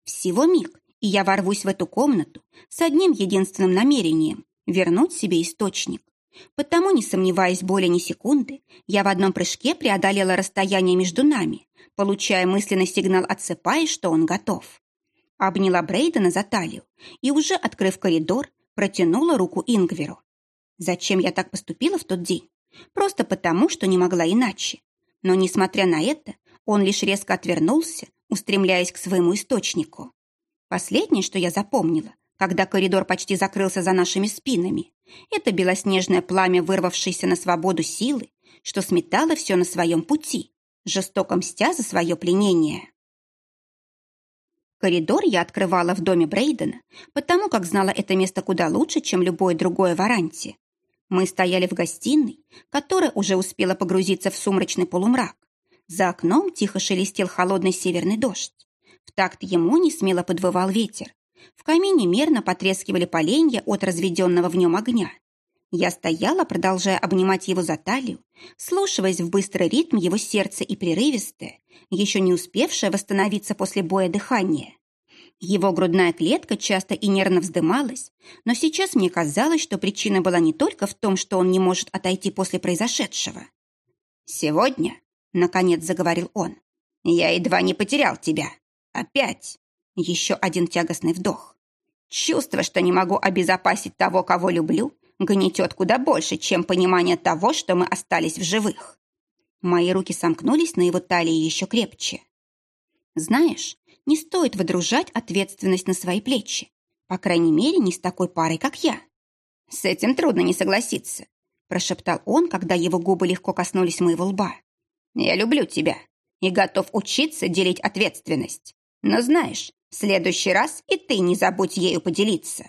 Всего миг, и я ворвусь в эту комнату с одним единственным намерением – вернуть себе источник. Потому, не сомневаясь более ни секунды, я в одном прыжке преодолела расстояние между нами, получая мысленный сигнал от Сыпаи, что он готов. Обняла Брейдена за талию и, уже открыв коридор, протянула руку Ингверу. Зачем я так поступила в тот день? Просто потому, что не могла иначе. Но, несмотря на это, он лишь резко отвернулся, устремляясь к своему источнику. Последнее, что я запомнила, когда коридор почти закрылся за нашими спинами, это белоснежное пламя, вырвавшееся на свободу силы, что сметало все на своем пути, жестоко мстя за свое пленение. Коридор я открывала в доме Брейдена, потому как знала это место куда лучше, чем любое другое в Аранте. Мы стояли в гостиной, которая уже успела погрузиться в сумрачный полумрак. За окном тихо шелестел холодный северный дождь. В такт ему не смело подвывал ветер. В камине мерно потрескивали поленья от разведенного в нем огня. Я стояла, продолжая обнимать его за талию, слушаясь в быстрый ритм его сердца и прерывистое, еще не успевшее восстановиться после боя дыхание. Его грудная клетка часто и нервно вздымалась, но сейчас мне казалось, что причина была не только в том, что он не может отойти после произошедшего. «Сегодня», — наконец заговорил он, — «я едва не потерял тебя. Опять». Еще один тягостный вдох. Чувство, что не могу обезопасить того, кого люблю, гнетет куда больше, чем понимание того, что мы остались в живых. Мои руки сомкнулись на его талии еще крепче. Знаешь, не стоит выдружать ответственность на свои плечи. По крайней мере, не с такой парой, как я. С этим трудно не согласиться, прошептал он, когда его губы легко коснулись моего лба. Я люблю тебя и готов учиться делить ответственность. Но знаешь, в следующий раз и ты не забудь ею поделиться.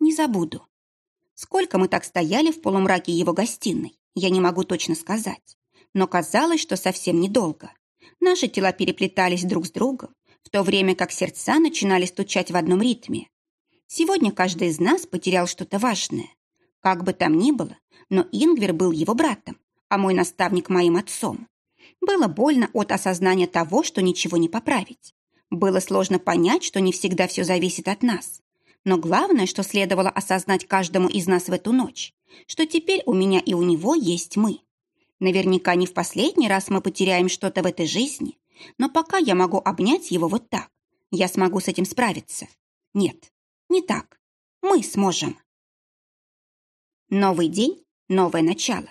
Не забуду. Сколько мы так стояли в полумраке его гостиной, я не могу точно сказать. Но казалось, что совсем недолго. Наши тела переплетались друг с другом, в то время как сердца начинали стучать в одном ритме. Сегодня каждый из нас потерял что-то важное. Как бы там ни было, но Ингвер был его братом, а мой наставник моим отцом. Было больно от осознания того, что ничего не поправить. Было сложно понять, что не всегда все зависит от нас. Но главное, что следовало осознать каждому из нас в эту ночь, что теперь у меня и у него есть мы. Наверняка не в последний раз мы потеряем что-то в этой жизни, но пока я могу обнять его вот так, я смогу с этим справиться. Нет, не так. Мы сможем. Новый день, новое начало.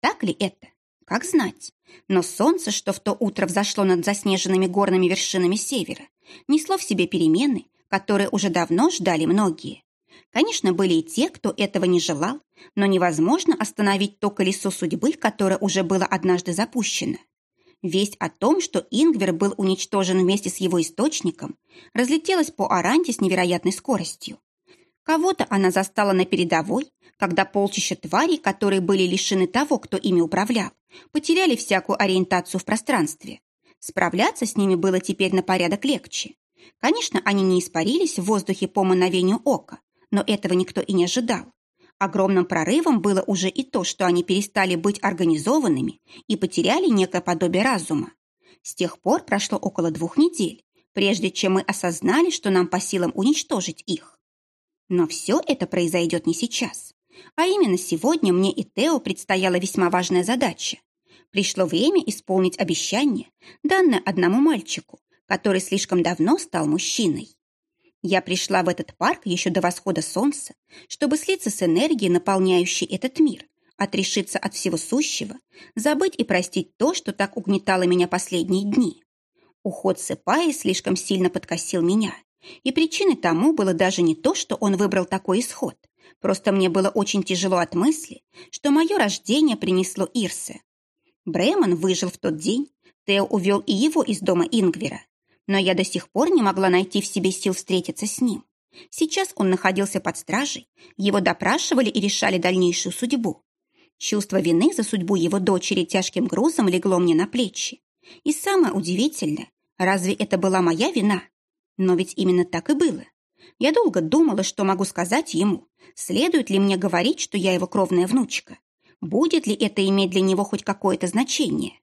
Так ли это? Как знать. Но солнце, что в то утро взошло над заснеженными горными вершинами севера, несло в себе перемены, которые уже давно ждали многие. Конечно, были и те, кто этого не желал, но невозможно остановить то колесо судьбы, которое уже было однажды запущено. Весть о том, что Ингвер был уничтожен вместе с его источником, разлетелась по Аранте с невероятной скоростью. Кого-то она застала на передовой, когда полчища тварей, которые были лишены того, кто ими управлял, потеряли всякую ориентацию в пространстве. Справляться с ними было теперь на порядок легче. Конечно, они не испарились в воздухе по мановению ока, но этого никто и не ожидал. Огромным прорывом было уже и то, что они перестали быть организованными и потеряли некое подобие разума. С тех пор прошло около двух недель, прежде чем мы осознали, что нам по силам уничтожить их. Но все это произойдет не сейчас. А именно сегодня мне и Тео предстояла весьма важная задача. Пришло время исполнить обещание, данное одному мальчику, который слишком давно стал мужчиной. Я пришла в этот парк еще до восхода солнца, чтобы слиться с энергией, наполняющей этот мир, отрешиться от всего сущего, забыть и простить то, что так угнетало меня последние дни. Уход Сыпаи слишком сильно подкосил меня, и причиной тому было даже не то, что он выбрал такой исход. Просто мне было очень тяжело от мысли, что мое рождение принесло Ирсе. Бремон выжил в тот день, Тео увел и его из дома Ингвера но я до сих пор не могла найти в себе сил встретиться с ним. Сейчас он находился под стражей, его допрашивали и решали дальнейшую судьбу. Чувство вины за судьбу его дочери тяжким грузом легло мне на плечи. И самое удивительное, разве это была моя вина? Но ведь именно так и было. Я долго думала, что могу сказать ему. Следует ли мне говорить, что я его кровная внучка? Будет ли это иметь для него хоть какое-то значение?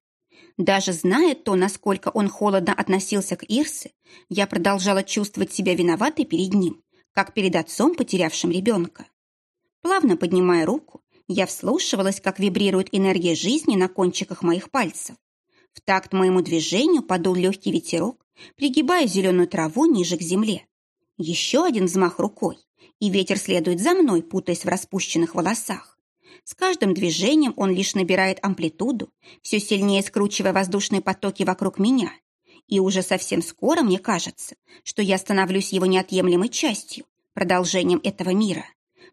Даже зная то, насколько он холодно относился к Ирсе, я продолжала чувствовать себя виноватой перед ним, как перед отцом, потерявшим ребенка. Плавно поднимая руку, я вслушивалась, как вибрирует энергия жизни на кончиках моих пальцев. В такт моему движению подул легкий ветерок, пригибая зеленую траву ниже к земле. Еще один взмах рукой, и ветер следует за мной, путаясь в распущенных волосах. С каждым движением он лишь набирает амплитуду, все сильнее скручивая воздушные потоки вокруг меня. И уже совсем скоро мне кажется, что я становлюсь его неотъемлемой частью, продолжением этого мира.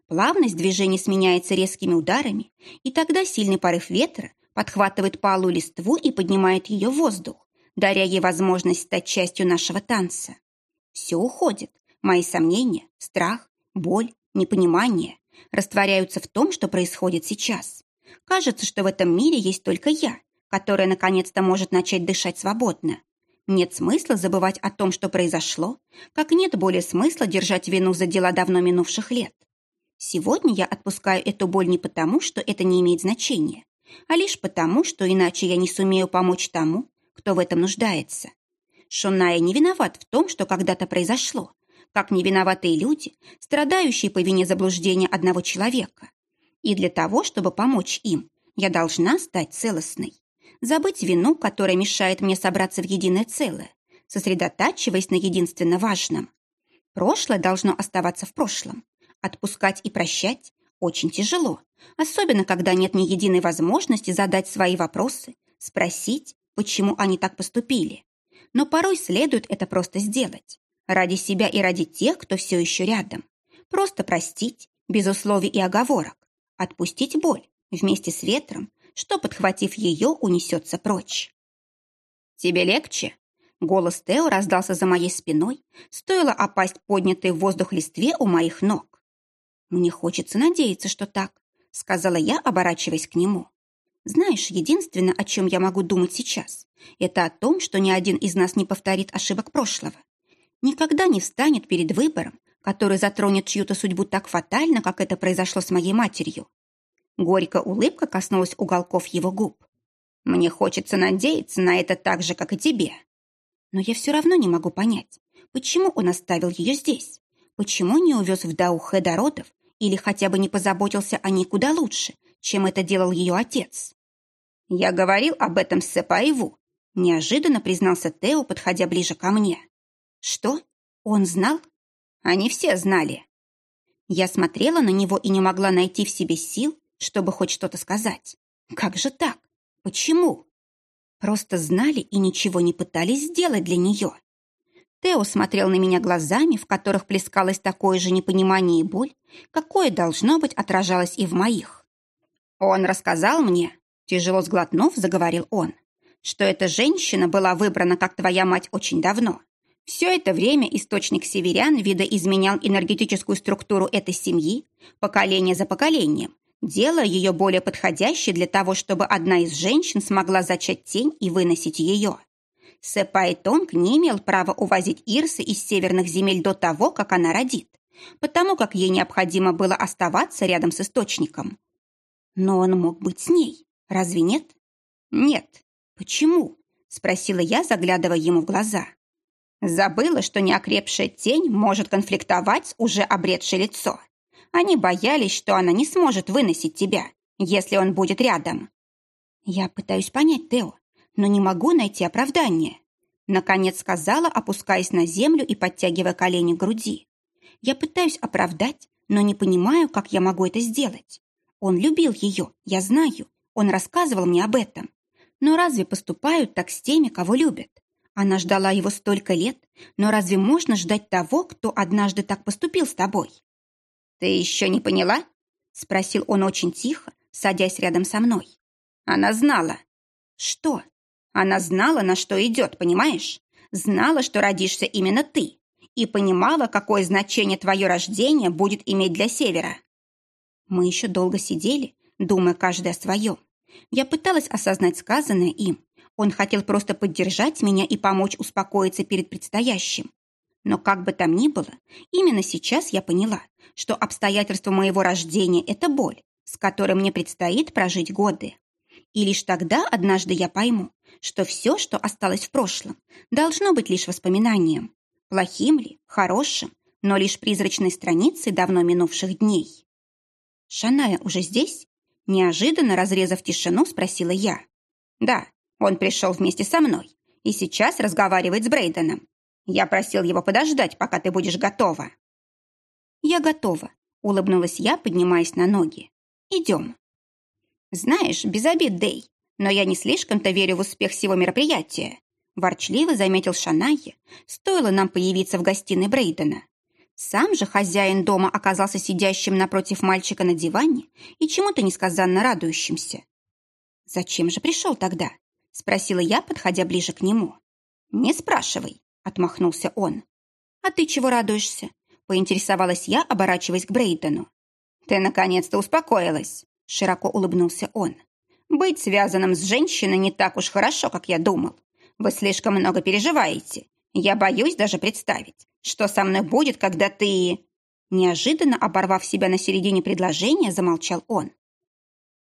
Плавность движения сменяется резкими ударами, и тогда сильный порыв ветра подхватывает палую листву и поднимает ее в воздух, даря ей возможность стать частью нашего танца. Все уходит. Мои сомнения, страх, боль, непонимание растворяются в том, что происходит сейчас. Кажется, что в этом мире есть только я, которая наконец-то может начать дышать свободно. Нет смысла забывать о том, что произошло, как нет более смысла держать вину за дела давно минувших лет. Сегодня я отпускаю эту боль не потому, что это не имеет значения, а лишь потому, что иначе я не сумею помочь тому, кто в этом нуждается. Шоная не виноват в том, что когда-то произошло, как не виноватые люди, страдающие по вине заблуждения одного человека. И для того, чтобы помочь им, я должна стать целостной. Забыть вину, которая мешает мне собраться в единое целое, сосредотачиваясь на единственно важном. Прошлое должно оставаться в прошлом. Отпускать и прощать очень тяжело, особенно когда нет ни единой возможности задать свои вопросы, спросить, почему они так поступили. Но порой следует это просто сделать. Ради себя и ради тех, кто все еще рядом. Просто простить, без условий и оговорок. Отпустить боль вместе с ветром, что, подхватив ее, унесется прочь. «Тебе легче?» Голос Тео раздался за моей спиной, стоило опасть поднятой в воздух листве у моих ног. «Мне хочется надеяться, что так», — сказала я, оборачиваясь к нему. «Знаешь, единственное, о чем я могу думать сейчас, это о том, что ни один из нас не повторит ошибок прошлого никогда не встанет перед выбором, который затронет чью-то судьбу так фатально, как это произошло с моей матерью. Горькая улыбка коснулась уголков его губ. «Мне хочется надеяться на это так же, как и тебе. Но я все равно не могу понять, почему он оставил ее здесь? Почему не увез в Даухе до родов или хотя бы не позаботился о ней куда лучше, чем это делал ее отец?» «Я говорил об этом с Сепаеву», неожиданно признался Тео, подходя ближе ко мне. Что? Он знал? Они все знали. Я смотрела на него и не могла найти в себе сил, чтобы хоть что-то сказать. Как же так? Почему? Просто знали и ничего не пытались сделать для нее. Тео смотрел на меня глазами, в которых плескалось такое же непонимание и боль, какое, должно быть, отражалось и в моих. Он рассказал мне, тяжело сглотнув, заговорил он, что эта женщина была выбрана, как твоя мать, очень давно, все это время источник северян видоизменял энергетическую структуру этой семьи поколение за поколением, делая ее более подходящей для того, чтобы одна из женщин смогла зачать тень и выносить ее. Сэпай Тонг не имел права увозить Ирсы из северных земель до того, как она родит, потому как ей необходимо было оставаться рядом с источником. Но он мог быть с ней, разве нет? Нет. Почему? Спросила я, заглядывая ему в глаза. Забыла, что неокрепшая тень может конфликтовать уже обретшей лицо. Они боялись, что она не сможет выносить тебя, если он будет рядом. Я пытаюсь понять, Тео, но не могу найти оправдание. Наконец сказала, опускаясь на землю и подтягивая колени к груди. Я пытаюсь оправдать, но не понимаю, как я могу это сделать. Он любил ее, я знаю, он рассказывал мне об этом. Но разве поступают так с теми, кого любят? Она ждала его столько лет, но разве можно ждать того, кто однажды так поступил с тобой? «Ты еще не поняла?» — спросил он очень тихо, садясь рядом со мной. Она знала. «Что?» Она знала, на что идет, понимаешь? Знала, что родишься именно ты, и понимала, какое значение твое рождение будет иметь для Севера. Мы еще долго сидели, думая каждый о своем. Я пыталась осознать сказанное им, он хотел просто поддержать меня и помочь успокоиться перед предстоящим. Но как бы там ни было, именно сейчас я поняла, что обстоятельства моего рождения – это боль, с которой мне предстоит прожить годы. И лишь тогда однажды я пойму, что все, что осталось в прошлом, должно быть лишь воспоминанием. Плохим ли, хорошим, но лишь призрачной страницей давно минувших дней. «Шаная уже здесь?» Неожиданно разрезав тишину, спросила я. «Да, он пришел вместе со мной и сейчас разговаривает с Брейденом. Я просил его подождать, пока ты будешь готова». «Я готова», — улыбнулась я, поднимаясь на ноги. «Идем». «Знаешь, без обид, Дэй, но я не слишком-то верю в успех всего мероприятия», ворчливо заметил Шанайя, стоило нам появиться в гостиной Брейдена. Сам же хозяин дома оказался сидящим напротив мальчика на диване и чему-то несказанно радующимся. «Зачем же пришел тогда?» — спросила я, подходя ближе к нему. «Не спрашивай», — отмахнулся он. «А ты чего радуешься?» — поинтересовалась я, оборачиваясь к Брейдену. «Ты наконец-то успокоилась», — широко улыбнулся он. «Быть связанным с женщиной не так уж хорошо, как я думал. Вы слишком много переживаете. Я боюсь даже представить, что со мной будет, когда ты...» Неожиданно оборвав себя на середине предложения, замолчал он.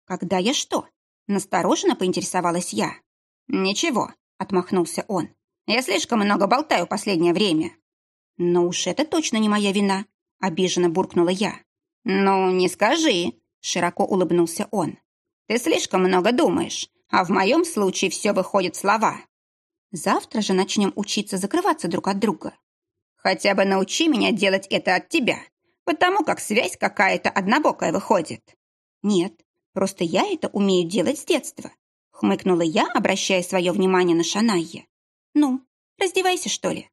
«Когда я что?» Настороженно поинтересовалась я. «Ничего», — отмахнулся он. «Я слишком много болтаю последнее время». «Ну уж это точно не моя вина», — обиженно буркнула я. «Ну, не скажи», — широко улыбнулся он. «Ты слишком много думаешь, а в моем случае все выходит слова». «Завтра же начнем учиться закрываться друг от друга. Хотя бы научи меня делать это от тебя, потому как связь какая-то однобокая выходит. Нет, просто я это умею делать с детства. Хмыкнула я, обращая свое внимание на Шанайя. Ну, раздевайся, что ли.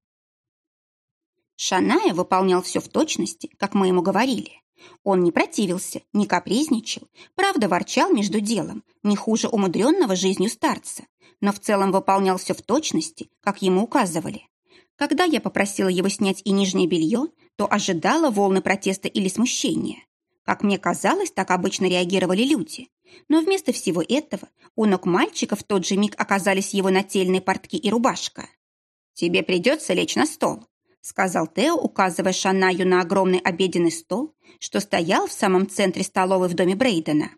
Шаная выполнял все в точности, как мы ему говорили. Он не противился, не капризничал, правда ворчал между делом, не хуже умудренного жизнью старца, но в целом выполнял все в точности, как ему указывали. Когда я попросила его снять и нижнее белье, то ожидала волны протеста или смущения. Как мне казалось, так обычно реагировали люди. Но вместо всего этого у ног мальчика в тот же миг оказались его нательные портки и рубашка. «Тебе придется лечь на стол», — сказал Тео, указывая Шанаю на огромный обеденный стол, что стоял в самом центре столовой в доме Брейдена.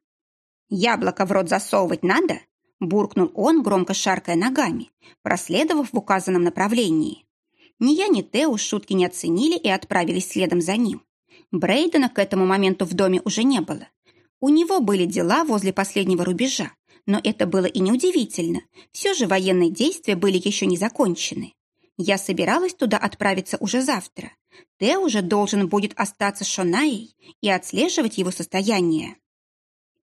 «Яблоко в рот засовывать надо?» — буркнул он, громко шаркая ногами, проследовав в указанном направлении. Ни я, ни Тео шутки не оценили и отправились следом за ним. Брейдена к этому моменту в доме уже не было. У него были дела возле последнего рубежа, но это было и неудивительно. Все же военные действия были еще не закончены. Я собиралась туда отправиться уже завтра. Тео уже должен будет остаться с Шонаей и отслеживать его состояние.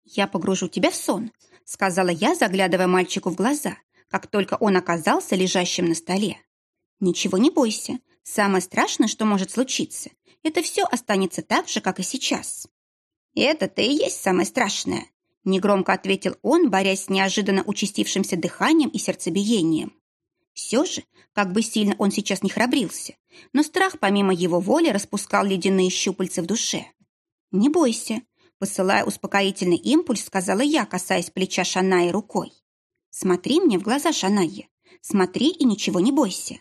«Я погружу тебя в сон», — сказала я, заглядывая мальчику в глаза, как только он оказался лежащим на столе. «Ничего не бойся. Самое страшное, что может случиться, это все останется так же, как и сейчас». «Это-то и есть самое страшное», — негромко ответил он, борясь с неожиданно участившимся дыханием и сердцебиением. Все же, как бы сильно он сейчас не храбрился, но страх помимо его воли распускал ледяные щупальца в душе. «Не бойся», — посылая успокоительный импульс, сказала я, касаясь плеча Шанаи рукой. «Смотри мне в глаза, Шаная. Смотри и ничего не бойся.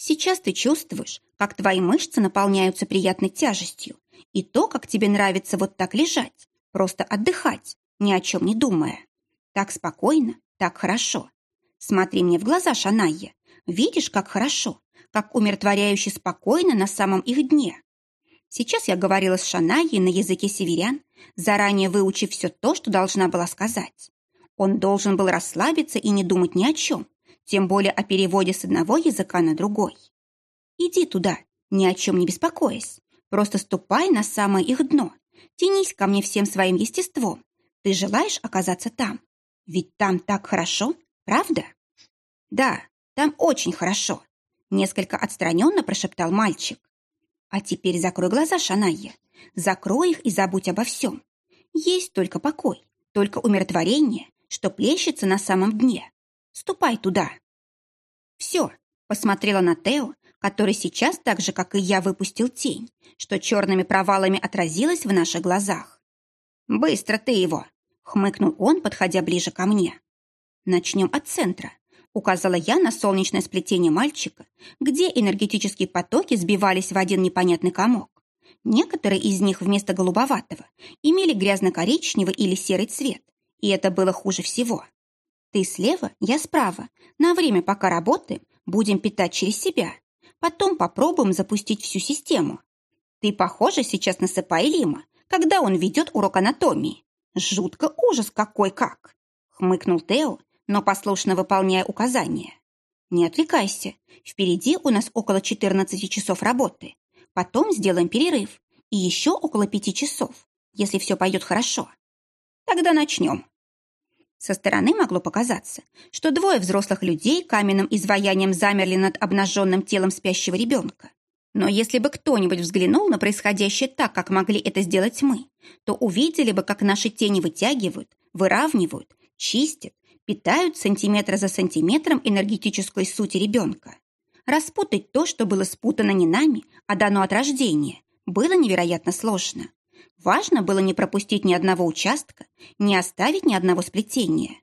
Сейчас ты чувствуешь, как твои мышцы наполняются приятной тяжестью, и то, как тебе нравится вот так лежать, просто отдыхать, ни о чем не думая. Так спокойно, так хорошо. Смотри мне в глаза, Шанайя. Видишь, как хорошо, как умиротворяюще спокойно на самом их дне. Сейчас я говорила с Шанайей на языке северян, заранее выучив все то, что должна была сказать. Он должен был расслабиться и не думать ни о чем, тем более о переводе с одного языка на другой. Иди туда, ни о чем не беспокоясь. Просто ступай на самое их дно. Тянись ко мне всем своим естеством. Ты желаешь оказаться там? Ведь там так хорошо, правда? Да, там очень хорошо. Несколько отстраненно прошептал мальчик. А теперь закрой глаза, Шанайя. Закрой их и забудь обо всем. Есть только покой, только умиротворение, что плещется на самом дне. Ступай туда. Все, посмотрела на Тео, который сейчас, так же, как и я, выпустил тень, что черными провалами отразилась в наших глазах. «Быстро ты его!» — хмыкнул он, подходя ближе ко мне. «Начнем от центра. указала я на солнечное сплетение мальчика, где энергетические потоки сбивались в один непонятный комок. Некоторые из них вместо голубоватого имели грязно-коричневый или серый цвет, и это было хуже всего. Ты слева, я справа. На время, пока работаем, будем питать через себя. Потом попробуем запустить всю систему. Ты похожа сейчас на Сыпа Лима, когда он ведет урок анатомии. Жутко ужас какой как!» Хмыкнул Тео, но послушно выполняя указания. «Не отвлекайся. Впереди у нас около 14 часов работы. Потом сделаем перерыв. И еще около пяти часов, если все пойдет хорошо. Тогда начнем». Со стороны могло показаться, что двое взрослых людей каменным изваянием замерли над обнаженным телом спящего ребенка. Но если бы кто-нибудь взглянул на происходящее так, как могли это сделать мы, то увидели бы, как наши тени вытягивают, выравнивают, чистят, питают сантиметр за сантиметром энергетической сути ребенка. Распутать то, что было спутано не нами, а дано от рождения, было невероятно сложно. Важно было не пропустить ни одного участка, не оставить ни одного сплетения.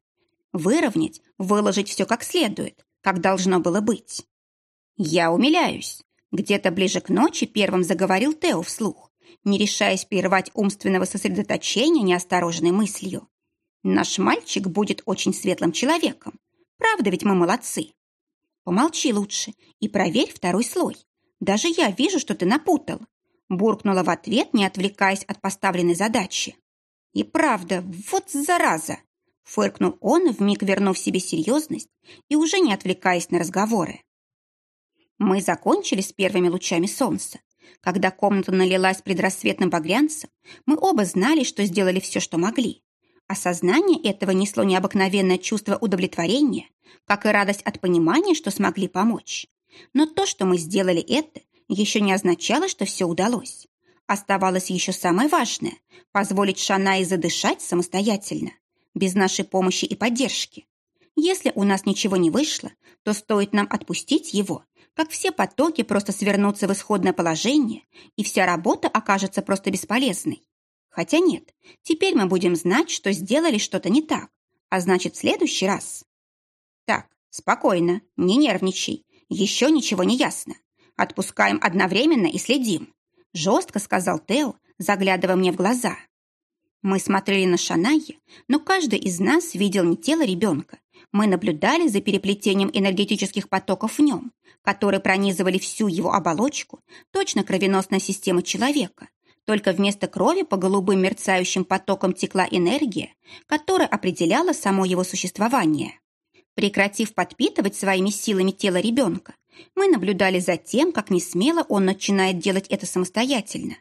Выровнять, выложить все как следует, как должно было быть. Я умиляюсь. Где-то ближе к ночи первым заговорил Тео вслух, не решаясь прервать умственного сосредоточения неосторожной мыслью. Наш мальчик будет очень светлым человеком. Правда ведь мы молодцы? Помолчи лучше и проверь второй слой. Даже я вижу, что ты напутал. Буркнула в ответ, не отвлекаясь от поставленной задачи. И правда, вот зараза! Фыркнул он, вмиг вернув себе серьезность и уже не отвлекаясь на разговоры. Мы закончили с первыми лучами солнца. Когда комната налилась предрассветным багрянцем, мы оба знали, что сделали все, что могли. Осознание этого несло необыкновенное чувство удовлетворения, как и радость от понимания, что смогли помочь. Но то, что мы сделали это, еще не означало, что все удалось. Оставалось еще самое важное – позволить Шанае задышать самостоятельно, без нашей помощи и поддержки. Если у нас ничего не вышло, то стоит нам отпустить его, как все потоки просто свернутся в исходное положение, и вся работа окажется просто бесполезной. Хотя нет, теперь мы будем знать, что сделали что-то не так, а значит, в следующий раз. Так, спокойно, не нервничай, еще ничего не ясно. Отпускаем одновременно и следим», — жестко сказал Тео, заглядывая мне в глаза. Мы смотрели на Шанайе, но каждый из нас видел не тело ребенка. Мы наблюдали за переплетением энергетических потоков в нем, которые пронизывали всю его оболочку, точно кровеносная система человека. Только вместо крови по голубым мерцающим потокам текла энергия, которая определяла само его существование. Прекратив подпитывать своими силами тело ребенка, мы наблюдали за тем, как несмело он начинает делать это самостоятельно.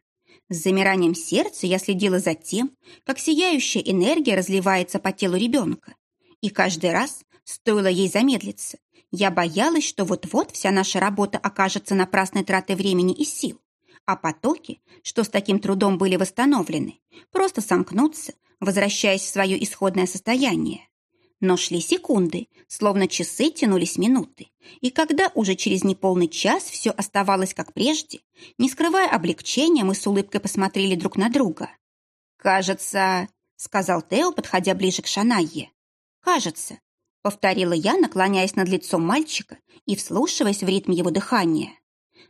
С замиранием сердца я следила за тем, как сияющая энергия разливается по телу ребенка. И каждый раз, стоило ей замедлиться, я боялась, что вот-вот вся наша работа окажется напрасной тратой времени и сил, а потоки, что с таким трудом были восстановлены, просто сомкнутся, возвращаясь в свое исходное состояние. Но шли секунды, словно часы тянулись минуты. И когда уже через неполный час все оставалось как прежде, не скрывая облегчения, мы с улыбкой посмотрели друг на друга. «Кажется...» — сказал Тео, подходя ближе к Шанайе. «Кажется», — повторила я, наклоняясь над лицом мальчика и вслушиваясь в ритм его дыхания.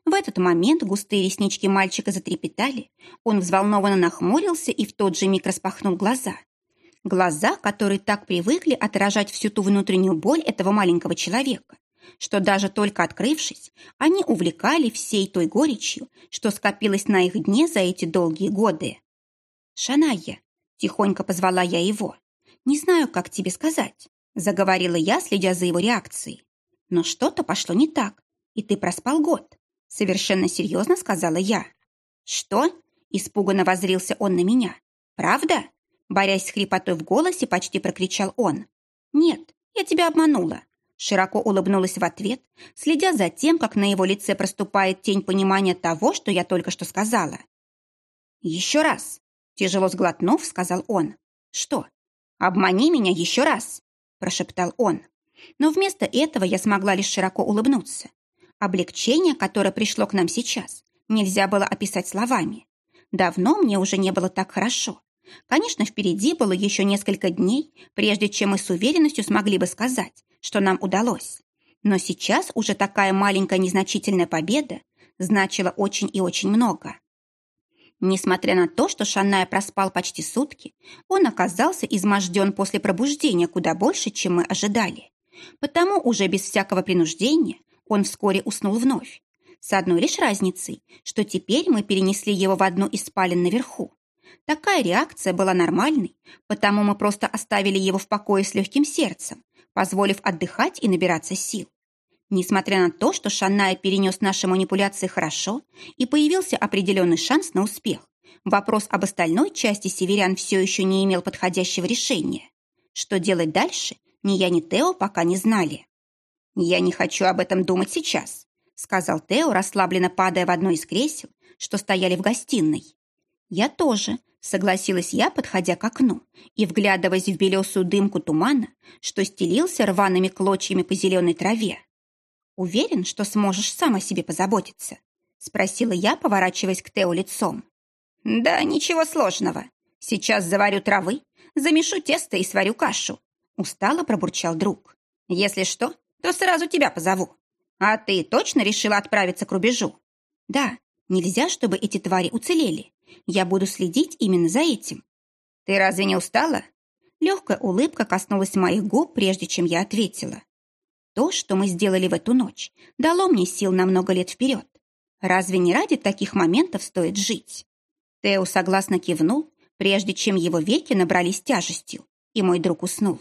В этот момент густые реснички мальчика затрепетали, он взволнованно нахмурился и в тот же миг распахнул глаза — Глаза, которые так привыкли отражать всю ту внутреннюю боль этого маленького человека, что даже только открывшись, они увлекали всей той горечью, что скопилось на их дне за эти долгие годы. «Шаная», — тихонько позвала я его, — «не знаю, как тебе сказать», — заговорила я, следя за его реакцией. «Но что-то пошло не так, и ты проспал год», — совершенно серьезно сказала я. «Что?» — испуганно возрился он на меня. «Правда?» Борясь с хрипотой в голосе, почти прокричал он. «Нет, я тебя обманула». Широко улыбнулась в ответ, следя за тем, как на его лице проступает тень понимания того, что я только что сказала. «Еще раз!» – тяжело сглотнув, сказал он. «Что? Обмани меня еще раз!» – прошептал он. Но вместо этого я смогла лишь широко улыбнуться. Облегчение, которое пришло к нам сейчас, нельзя было описать словами. Давно мне уже не было так хорошо, Конечно, впереди было еще несколько дней, прежде чем мы с уверенностью смогли бы сказать, что нам удалось. Но сейчас уже такая маленькая незначительная победа значила очень и очень много. Несмотря на то, что Шаная проспал почти сутки, он оказался изможден после пробуждения куда больше, чем мы ожидали. Потому уже без всякого принуждения он вскоре уснул вновь. С одной лишь разницей, что теперь мы перенесли его в одну из спален наверху. Такая реакция была нормальной, потому мы просто оставили его в покое с легким сердцем, позволив отдыхать и набираться сил. Несмотря на то, что Шанная перенес наши манипуляции хорошо и появился определенный шанс на успех, вопрос об остальной части северян все еще не имел подходящего решения. Что делать дальше, ни я, ни Тео пока не знали. «Я не хочу об этом думать сейчас», сказал Тео, расслабленно падая в одно из кресел, что стояли в гостиной. «Я тоже», согласилась я, подходя к окну и вглядываясь в белесую дымку тумана, что стелился рваными клочьями по зеленой траве. «Уверен, что сможешь сам о себе позаботиться?» — спросила я, поворачиваясь к Тео лицом. «Да, ничего сложного. Сейчас заварю травы, замешу тесто и сварю кашу», — устало пробурчал друг. «Если что, то сразу тебя позову. А ты точно решила отправиться к рубежу?» «Да, нельзя, чтобы эти твари уцелели. Я буду следить именно за этим». «Ты разве не устала?» Легкая улыбка коснулась моих губ, прежде чем я ответила. То, что мы сделали в эту ночь, дало мне сил на много лет вперед. Разве не ради таких моментов стоит жить? Тео согласно кивнул, прежде чем его веки набрались тяжестью, и мой друг уснул.